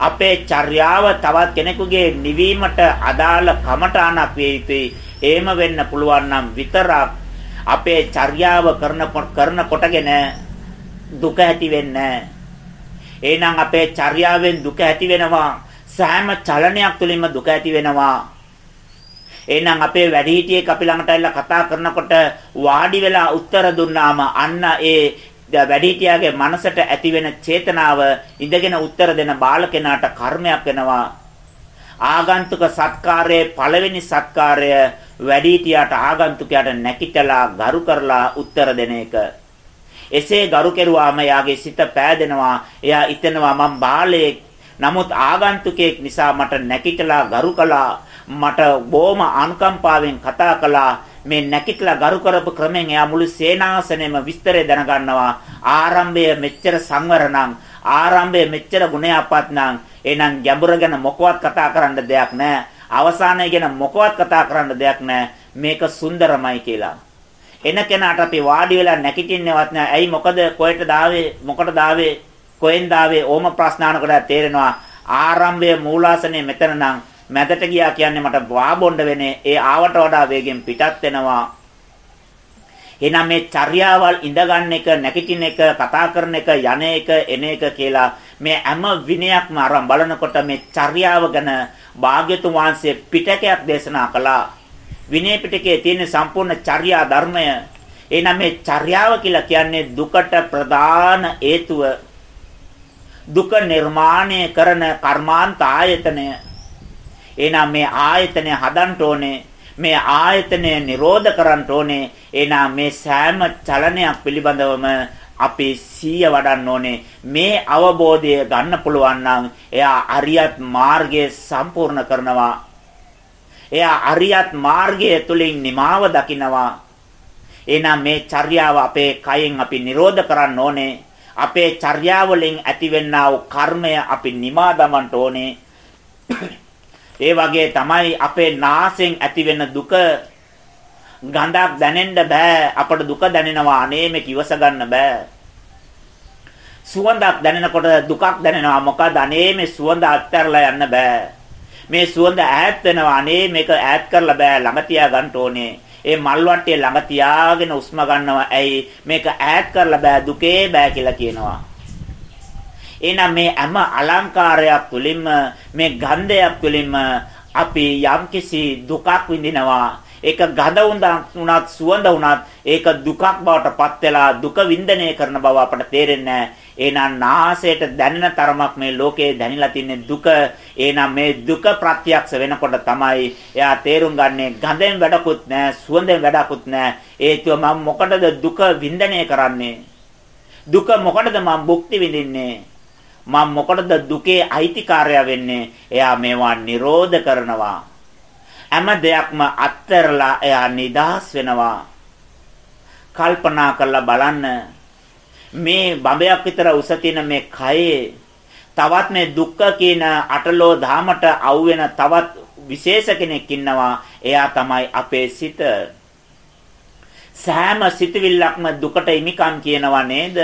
අපේ චර්යාව තවත් කෙනෙකුගේ නිවීමට අදාළ කමඨාණක් වේ යුතුයි. එහෙම වෙන්න පුළුවන් නම් විතරක් අපේ චර්යාව කරන කරන කොටගෙන දුක ඇති වෙන්නේ එහෙනම් අපේ චර්යාවෙන් දුක ඇති වෙනවා. සෑම චලනයක් තුළින්ම දුක ඇති වෙනවා. එහෙනම් අපේ වැඩිහිටියෙක් අපි ළඟට ඇවිල්ලා කතා කරනකොට වාඩි වෙලා උත්තර දුන්නාම අන්න ඒ වැඩිහිටියාගේ මනසට ඇතිවෙන චේතනාව ඉඳගෙන උත්තර දෙන බාල කෙනාට කර්මයක් වෙනවා. ආගන්තුක සත්කාරයේ පළවෙනි සත්කාරය වැඩිහිටියාට ආගන්තුකයාට නැකිටලා ගරු කරලා උත්තර දෙන එක. එසේ ගරු කෙරුවාම යාගේ සිත පෑදෙනවා. එයා හිතනවා මම බාලයෙක්. නමුත් ආගන්තුකයෙක් නිසා මට නැකිටලා ගරු කළා. මට බොහොම අනුකම්පාවෙන් කතා කළා. මේ නැකිట్లా ගරු කරපු ක්‍රමෙන් එයා මුළු සේනාසනෙම විස්තරය දැනගන්නවා. ආරම්භය මෙච්චර සංවර නම් ආරම්භය මෙච්චර ගුණයපත් නම් එහෙනම් ගැඹුර ගැන මොකවත් කතා කරන්න දෙයක් නැහැ අවසානය ගැන මොකවත් කතා කරන්න දෙයක් නැහැ මේක සුන්දරමයි කියලා. එන කෙනාට අපි වාඩි වෙලා නැගිටින්නේවත් නැහැ ඇයි මොකද කොහෙට දාවේ මොකටද දාවේ කොහෙන්ද ආවේ ඕම ප්‍රශ්නානකට තේරෙනවා. ආරම්භයේ මූලාසනයේ මෙතන නම් මැදට ගියා කියන්නේ මට වාබොණ්ඩ වෙන්නේ. ඒ ආවට වඩා වේගෙන් පිටත් වෙනවා. එහෙනම් මේ චර්යාවල් ඉඳගන්න එක නැගිටින එක කතා කරන එක යන එක එන එක කියලා මේ හැම විනයක්ම අරන් බලනකොට මේ චර්යාව ගැන භාග්‍යතුන් වහන්සේ පිටකයක් දේශනා කළා. විනය පිටකයේ තියෙන සම්පූර්ණ චර්යා ධර්මය. එහෙනම් මේ චර්යාව කියලා කියන්නේ දුකට ප්‍රධාන හේතුව දුක නිර්මාණය කරන කර්මාන්ත ආයතනය. එහෙනම් මේ ආයතනය හදන්න ඕනේ මේ ආයතනය නිරෝධ කරන්න ඕනේ එහෙනම් මේ සෑම චලනයක් පිළිබඳවම අපි සීය වඩන්න ඕනේ. මේ අවබෝධය ගන්න පුළුවන් නම් එයා අරියත් මාර්ගය සම්පූර්ණ කරනවා. එයා අරියත් මාර්ගය තුලින් නිමාව දකිනවා. එහෙනම් මේ චර්යාව අපේ කයෙන් අපි නිරෝධ කරන්න ඕනේ. අපේ චර්යාවලින් ඇතිවෙනා වූ කර්මය අපි නිමා දමන්න ඕනේ. ඒ වගේ තමයි අපේ නාසයෙන් ඇතිවෙන දුක ගඳක් දැනෙන්න බෑ. අපට දුක දැනෙනවා අනේ මේක ඉවස ගන්න බෑ. සුවඳක් දැනෙනකොට දුකක් දැනෙනවා. මොකද අනේ මේ සුවඳ අත්හැරලා යන්න බෑ. මේ සුවඳ ඈත් වෙනවා. අනේ මේක ඈත් කරලා බෑ. ළඟ තියා ගන්න ඕනේ. ඒ මල් වට්ටිය ළඟ තියාගෙන උස්ම ගන්නවා. ඇයි? මේක ඈත් කරලා බෑ. දුකේ බෑ කියලා කියනවා. එහෙනම් මේ හැම අලංකාරයක් තුලින්ම මේ ගන්ධයක් තුලින්ම අපි යම්කිසි දුකක් විඳිනවා ඒක ගඳ උනත් සුවඳ උනත් ඒක දුකක් බවට පත් වෙලා දුක වින්දනය කරන බව අපට තේරෙන්නේ එහෙනම් නාසයට දැනෙන තරමක් මේ ලෝකේ දැනිලා තින්නේ දුක. එහෙනම් මේ දුක ප්‍රත්‍යක්ෂ වෙනකොට තමයි එයා තේරුම් ගන්නේ ගඳෙන් වැඩකුත් නැහැ, සුවඳෙන් වැඩකුත් නැහැ. ඒතුව මම මොකටද දුක වින්දනය කරන්නේ? දුක මොකටද මම භුක්ති විඳින්නේ? මම මොකටද දුකේ අයිතිකාරය වෙන්නේ? එයා මේවා නිරෝධ කරනවා. හැම දෙයක්ම අත්හැරලා එයා නිදහස් වෙනවා. කල්පනා කරලා බලන්න මේ බඹයක් විතර උස තියෙන මේ කයේ තවත් මේ දුක්ඛ කියන අටලෝ ධාමට අවුවෙන තවත් විශේෂ කෙනෙක් ඉන්නවා. එයා තමයි අපේ සිත. සෑම සිතවිල්ලක්ම දුකට ඉමිකම් කියනවා නේද?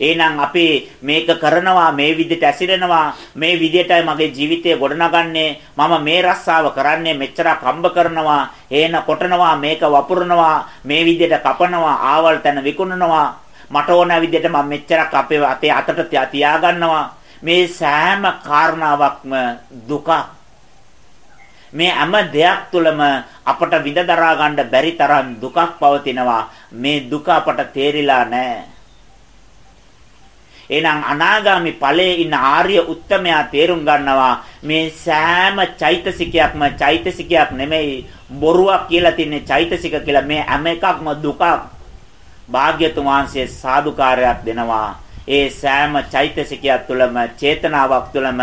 එහෙනම් අපි මේක කරනවා මේ විදිහට ඇසිරෙනවා මේ විදිහටයි මගේ ජීවිතය ගොඩනගන්නේ. මම මේ රස්සාව කරන්නේ මෙච්චර කම්බ කරනවා හේන කොටනවා මේක වපුරනවා මේ විදිහට කපනවා ආවල් තැන විකුණනවා. මට ඕන විදිහට මම මෙච්චරක් අපේ අතේ අතට තියාගන්නවා. මේ සෑම කාරණාවක්ම දුක. මේ හැම දෙයක් තුළම අපට විඳ දරා ගන්න බැරි තරම් දුකක් පවතිනවා. මේ දුක අපට තේරිලා නැහැ එහෙනම් අනාගාමි ඵලයේ ඉන්න ආර්ය උත්තමයා තේරුම් ගන්නවා මේ සෑම චෛතසිකයක්ම චෛතසිකයක් නෙමෙයි බොරුවක් කියලා තින්නේ චෛතසික කියලා මේ හැම එකක්ම දුකක්. භාග්‍යතුන් වහන්සේ සාදුකාරයක් දෙනවා. ඒ සෑම චෛතසිකයක් තුළම චේතනාවක් තුළම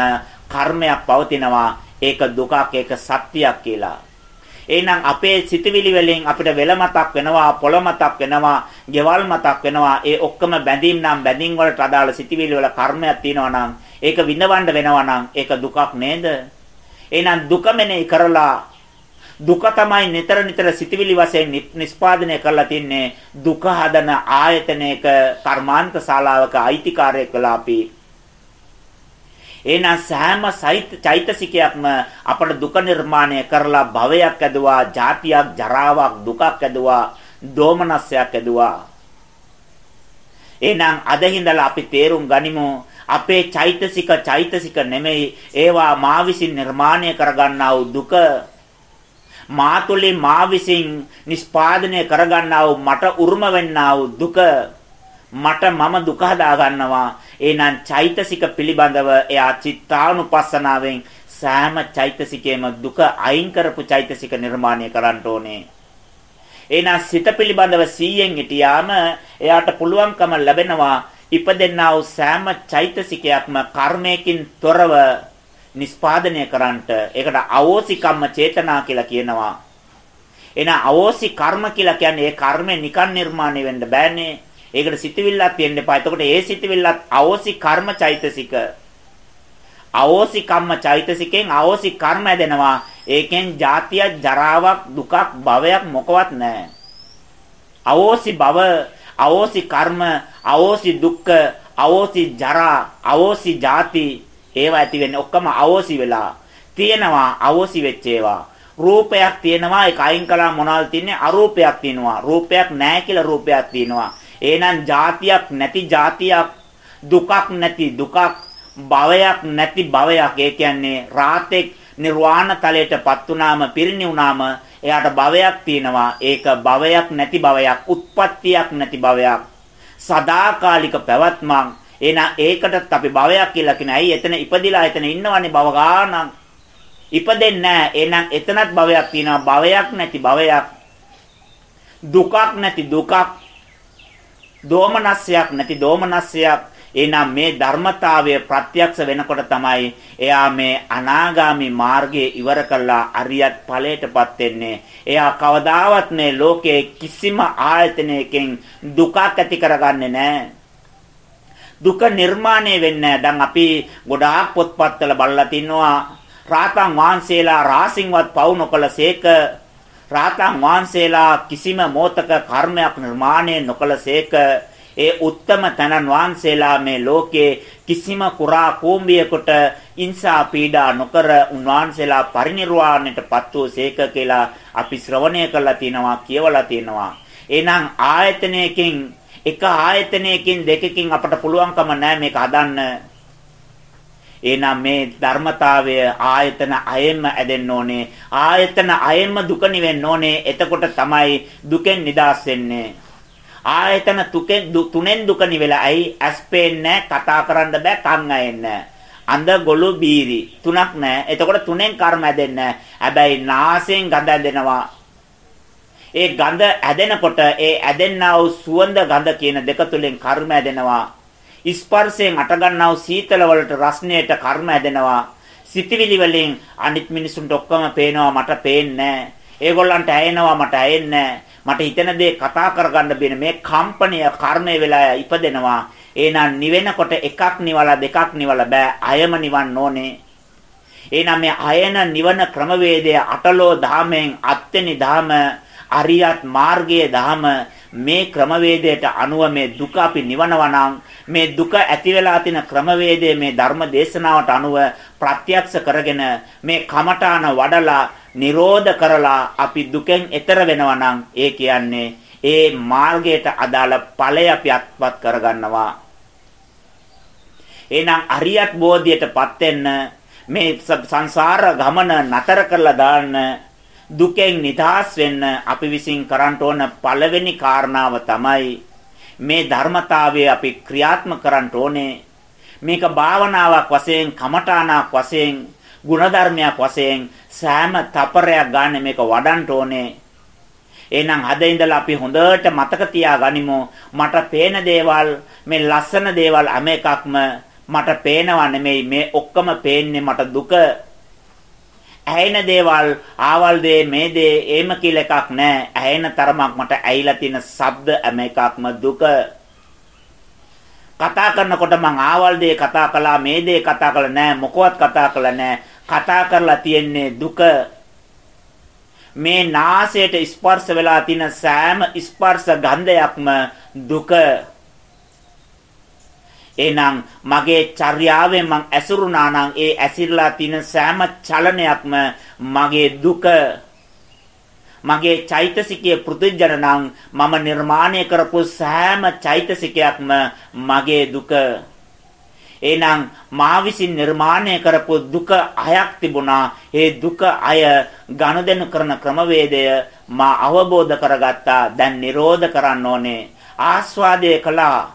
කර්මයක් පවතිනවා. ඒක දුකක් ඒක සත්‍යයක් කියලා. එහෙනම් අපේ සිතවිලි වලින් අපිට වෙල මතක් වෙනවා, පොළ මතක් වෙනවා, ගෙවල් මතක් වෙනවා. ඒ ඔක්කොම බැඳීම් නම් බැඳීම් වලට අදාළ සිතවිලි වල කර්මයක් තියෙනවා නම් ඒක විඳවන්න වෙනවා නම් ඒක දුකක් නේද? එහෙනම් දුක මෙනෙහි කරලා දුක තමයි නිතර නිතර සිතවිලි වශයෙන් නිස්පාදනය කරලා තින්නේ දුක හදන ආයතනයක කර්මාන්ත ශාලාවක අයිතිකාරයෙක් වෙලා අපි එහෙනම් සෑම චෛතසිකයක්ම අපට දුක නිර්මාණය කරලා භවයක් ඇදුවා, ජාතියක්, ජරාවක්, දුකක් ඇදුවා, දෝමනස්යක් ඇදුවා. එහෙනම් අද හිඳලා අපි තේරුම් ගනිමු අපේ චෛතසික චෛතසික නෙමෙයි ඒවා මා විසින් නිර්මාණය කරගන්නා වූ දුක. මා තුළින් මා විසින් නිස්පාදනය කරගන්නා වූ මට උරුම වෙන්නා වූ දුක. මට මම දුක හදා ගන්නවා එහෙනම් චෛතසික පිළිබඳව එයා චිත්තානුපස්සනාවෙන් සෑම චෛතසිකේම දුක අයින් කරපු චෛතසික නිර්මාණය කරන්න ඕනේ. එහෙනම් සිත පිළිබඳව 100න් හිටියාම එයාට පුළුවන්කම ලැබෙනවා ඉපදෙන්නා වූ සෑම චෛතසිකයක්ම කර්මයකින් තොරව නිස්පාදනය කරන්නට. ඒකට අවෝසිකම්ම චේතනා කියලා කියනවා. එහෙනම් අවෝසි කර්ම කියලා කියන්නේ ඒ කර්මය නිකන් නිර්මාණය වෙන්න බෑනේ. ඒකට සිතවිල්ලක් තියෙන්න එපා. එතකොට ඒ සිතවිල්ලත් අවෝසි කර්ම චෛතසික. අවෝසි කම්ම චෛතසිකෙන් අවෝසි කර්ම ඇදෙනවා. ඒකෙන් ජාතිය ජරාවක් දුකක් භවයක් මොකවත් නැහැ. අවෝසි භව අවෝසි කර්ම අවෝසි දුක්ඛ අවෝසි ජරා, අවෝසි ಜಾති ඒවා ඇති වෙන්නේ ඔක්කොම අවෝසි වෙලා තියෙනවා අවෝසි වෙච්ච ඒවා. රූපයක් තියෙනවා ඒක අයින් කළා මොනවද තියන්නේ අරූපයක් තියෙනවා. රූපයක් නැහැ කියලා රූපයක් තියෙනවා. එහෙනම් જાතියක් නැති જાතියක් දුකක් නැති දුකක් භවයක් නැති භවයක්. ඒ කියන්නේ රාතෙක් නිර්වාණ තලයටපත් උනාම පිරිණිවුනාම එයාට භවයක් තියෙනවා. ඒක භවයක් නැති භවයක් උත්පත්තියක් නැති භවයක්. සදාකාලික පැවැත්මක්. එහෙනම් ඒකටත් අපි භවයක් කියලා කියන ඇයි එතන ඉපදිලා එතන ඉන්නවනේ භව ගානක්? ඉපදෙන්නේ නැහැ. එහෙනම් එතනත් භවයක් තියෙනවා. භවයක් නැති භවයක්. දුකක් නැති දුකක්. දෝමනස්යක් නැති දෝමනස්යක් එහෙනම් මේ ධර්මතාවය ප්‍රත්‍යක්ෂ වෙනකොට තමයි එයා මේ අනාගාමි මාර්ගයේ ඉවර කළා අරියත් ඵලයටපත් වෙන්නේ. එයා කවදාවත් මේ ලෝකයේ කිසිම ආයතනයකින් දුකක් ඇති කරගන්නේ නැහැ. දුක නිර්මාණය වෙන්නේ දැන් අපි ගොඩාක් පොත්පත්වල බලලා තිනවා රාතන් වහන්සේලා රාසින්වත් පවු නොකලසේක රාතන් වහන්සේලා කිසිම මොතක කර්මයක් නිර්මාණය නොකලසේක ඒ උත්තම තනන් වහන්සේලා මේ ලෝකේ කිසිම කුරා කෝම්බියකට ඉන්සා පීඩා නොකර උන්වහන්සේලා පරිණිරවාණයටපත් වූ සේක කියලා අපි ශ්‍රවණය කරලා තිනවා කියවලා තිනවා. එහෙනම් ආයතනයකින් එක ආයතනයකින් දෙකකින් අපට පුළුවන්කම නැහැ මේක හදන්න. එහෙනම් මේ ධර්මතාවය ආයතන අයෙන්ම ඇදෙන්න ඕනේ. ආයතන අයෙන්ම දුක නිවෙන්න ඕනේ. එතකොට තමයි දුකෙන් නිදහස් වෙන්නේ. ආයතන තුකෙන් තුනෙන් දුක නිවෙලා. ඇයි? ඇස් පේන්නේ කතා කරන්න බෑ, කන් ඇෙන්නේ අඳ ගොළු බීරි තුනක් නැහැ. එතකොට තුනෙන් කර්ම ඇදෙන්නේ හැබැයි නාසයෙන් ගඳ ඇදෙනවා. ඒ ගඳ ඇදෙනකොට ඒ ඇදෙන්නා වූ සුවඳ ගඳ කියන දෙක තුලින් කර්ම ඇදෙනවා. ස්පර්ශයෙන් අටගන්නා වූ සීතල වලට රස්නයට කර්ම ඇදෙනවා. සිතවිලි වලින් අනිත් මිනිසුන්ට ඔක්කොම පේනවා මට පේන්නේ නැහැ. ඒගොල්ලන්ට ඇයෙනවා මට ඇයෙන්නේ නැහැ. මට හිතෙන දේ කතා කරගන්න බැන මේ කම්පණය කර්මය වෙලා ඉපදෙනවා. එහෙනම් නිවෙනකොට එකක් නිවලා දෙකක් නිවලා බෑ. අයම නිවන්න ඕනේ. එහෙනම් මේ අයන නිවන ක්‍රමවේදය අටලෝ ධාමෙන් අත්වෙනි ධාම අරියත් මාර්ගයේ ධාම මේ ක්‍රමවේදයට අනුව මේ දුක අපි නිවනවා මේ දුක ඇති වෙලා තියෙන ක්‍රමවේදය මේ ධර්ම දේශනාවට අනුව ප්‍රත්‍යක්ෂ කරගෙන මේ කමඨාන වඩලා නිරෝධ කරලා අපි දුකෙන් එතර වෙනවා නම් ඒ කියන්නේ ඒ මාර්ගයට අදාළ ඵලය අපි අත්පත් කරගන්නවා. එහෙනම් අරියත් බෝධියටපත් වෙන්න මේ සංසාර ගමන නතර කරලා දාන්න දුකෙන් නිදහස් වෙන්න අපි විසින් කරන්න ඕන පළවෙනි කාරණාව තමයි මේ ධර්මතාවය අපි ක්‍රියාත්මක කරන්න ඕනේ මේක භාවනාවක් වශයෙන් කමඨානාවක් වශයෙන් ಗುಣධර්මයක් වශයෙන් සෑම තපරයක් ගන්න මේක වඩන්න ඕනේ. එහෙනම් අද ඉඳලා අපි හොඳට මතක තියාගනිමු මට පේන දේවල් මේ ලස්සන දේවල් හැම එකක්ම මට පේනවා නෙමෙයි මේ ඔක්කොම පේන්නේ මට දුක. ඇහෙන දේවල් ආවල් දේ මේ දේ එහෙම කියලා එකක් නැහැ. ඇහෙන තරමක් මට ඇහිලා තියෙන ශබ්ද හැම එකක්ම දුක. කතා කරනකොට මං ආවල් දේ කතා කළා මේ දේ කතා කළා නෑ මොකවත් කතා කළා නෑ කතා කරලා තියෙන්නේ දුක මේ නාසයට ස්පර්ශ වෙලා තියෙන සෑම ස්පර්ශ ගන්ධයක්ම දුක එහෙනම් මගේ චර්යාවෙන් මං ඇසුරුනා නම් ඒ ඇසිරලා තියෙන සෑම චලනයක්ම මගේ දුක මගේ චෛතසිකයේ පෘථිජන නම් මම නිර්මාණය කරපු සෑම චෛතසිකයක්ම මගේ දුක එහෙනම් මා විසින් නිර්මාණය කරපු දුක අයක් තිබුණා. ඒ දුක අය ගනුදෙනු කරන ක්‍රමවේදය මා අවබෝධ කරගත්තා. දැන් නිරෝධ කරන්න ඕනේ. ආස්වාදය කළා.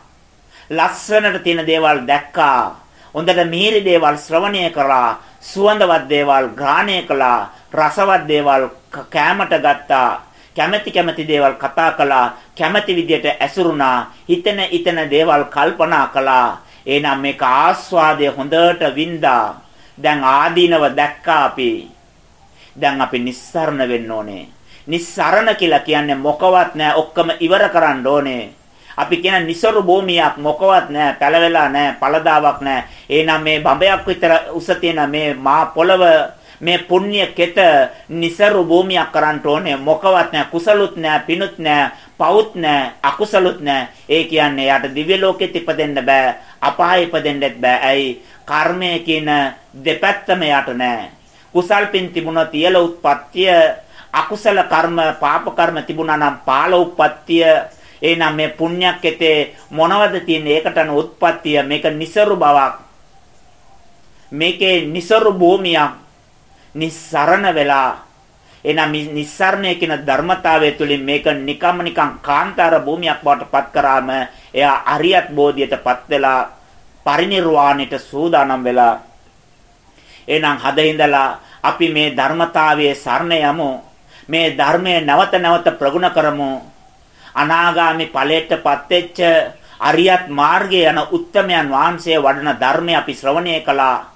ලස්සනට තියෙන දේවල් දැක්කා. හොඳට මිහිරි දේවල් ශ්‍රවණය කළා. සුවඳවත් දේවල් ග්‍රහණය කළා. රසවත් දේවල් කැමට ගත්තා. කැමැති කැමැති දේවල් කතා කළා. කැමැති විදියට ඇසුරුණා. හිතන හිතන දේවල් කල්පනා කළා. එහෙනම් මේක ආස්වාදය හොඳට වින්දා. දැන් ආදීනව දැක්කා අපි. දැන් අපි නිස්සරණ වෙන්න ඕනේ. නිස්සරණ කියලා කියන්නේ මොකවත් නැහැ ඔක්කොම ඉවර කරන්න ඕනේ. අපි කියන නිසරු භූමියක් මොකවත් නැහැ පැලවෙලා නැහැ පළදාවක් නැහැ. එහෙනම් මේ බඹයක් විතර උස තියෙන මේ මා පොළව මේ පුණ්‍ය කෙත નિසරු භූමියක් කරන්න ඕනේ. මොකවත් නැහැ කුසලුත් නැහැ පිනුත් නැහැ පවුත් නැහැ අකුසලුත් නැහැ ඒ කියන්නේ යාට දිව්‍ය ලෝකෙත් ඉපදෙන්න බෑ අපායෙ ඉපදෙන්නත් බෑ. ඇයි? කර්මය කියන දෙපැත්තම යට නැහැ කුසල් පින් තිබුණොත් ඉයල උත්පත්තිය අකුසල කර්ම පාප කර්ම තිබුණා නම් පාල උප්පත්තිය එහෙනම් මේ පුණ්‍යක් එතේ මොනවද තියෙන්නේ? ඒකට අනු උත්පත්තිය මේක નિසරු බවක්. මේකේ નિසරු භූමියක් නිස්සරණ වෙලා එනම් නිස්සරණය කියන ධර්මතාවය තුළින් මේක නිකම් නිකම් කාන්තාර භූමියක් බවට පත් කරාම එයා අරියත් බෝධියටපත් වෙලා පරිණිරවාණයට සූදානම් වෙලා. එහෙනම් හදින්දලා අපි මේ ධර්මතාවයේ සරණ යමු. මේ ධර්මයේ නැවත නැවත ප්‍රගුණ කරමු. අනාගාමි ඵලයටපත් වෙච්ච අරියත් මාර්ගයේ යන උත්තමයන් වහන්සේ වඩන ධර්මය අපි ශ්‍රවණය කළා.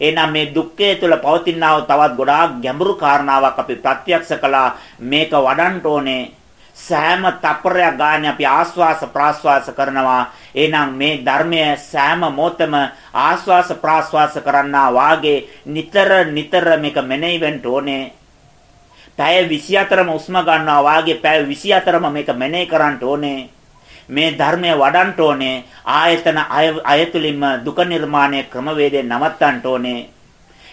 එහෙනම් මේ දුක්ඛය තුළ පවතිනා වූ තවත් ගොඩාක් ගැඹුරු කාරණාවක් අපි ප්‍රත්‍යක්ෂ කළා. මේක වඩන්න ඕනේ. සෑම තප්පරයක් ගානේ අපි ආස්වාස ප්‍රාස්වාස කරනවා. එහෙනම් මේ ධර්මය සෑම මොහොතම ආස්වාස ප්‍රාස්වාස කරන්නා වාගේ නිතර නිතර මේක මෙනෙහි වෙන්න ඕනේ. පැය 24ම උස්ම ගන්නවා වාගේ පැය 24ම මේක මෙනෙහි කරන්න ඕනේ. මේ ධර්මය වඩන්න ඕනේ. ආයතන අයතුලින්ම දුක නිර්මාණය ක්‍රමවේදය නවත්තන්න ඕනේ.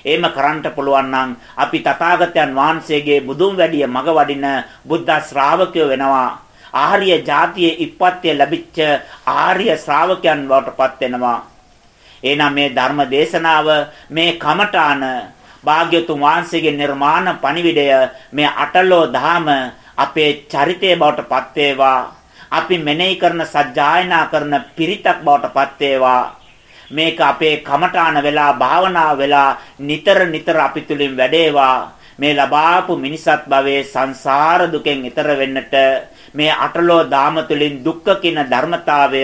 එහෙම කරන්න පුළුවන් නම් අපි තථාගතයන් වහන්සේගේ බුදුන් වැඩිය මග වඩින බුද්ධ ශ්‍රාවකයෝ වෙනවා. ආර්ය ජාතියේ ඉපත්ය ලැබිච්ච ආර්ය ශ්‍රාවකයන් බවට පත් වෙනවා. එහෙනම් මේ ධර්ම දේශනාව මේ කමඨාන භාග්‍යතුන් වහන්සේගේ නිර්මාණ පණිවිඩය මේ අටලෝ දහම අපේ චරිතය බවට පත් වේවා අපි මෙනෙහි කරන සජ්ජායනා කරන පිරිතක් බවට පත් වේවා මේක අපේ කමඨාන වෙලා භාවනා වෙලා නිතර නිතර අපි තුලින් වැඩේවා. මේ ලබාපු මිනිසත් භවයේ සංසාර දුකෙන් ඈතර වෙන්නට මේ අටලෝ දාම තුලින් දුක්ඛ කියන ධර්මතාවය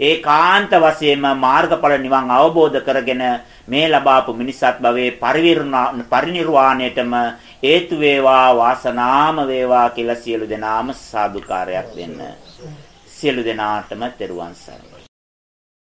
ඒකාන්ත වශයෙන්ම මාර්ගඵල නිවන් අවබෝධ කරගෙන මේ ලබාපු මිනිසත් භවයේ පරිනිර්වාණයටම හේතු වේවා වාසනාම වේවා කියලා සියලු දෙනාම සාදුකාරයක් දෙන්න. සියලු දෙනාටම තෙරුවන් සරණයි.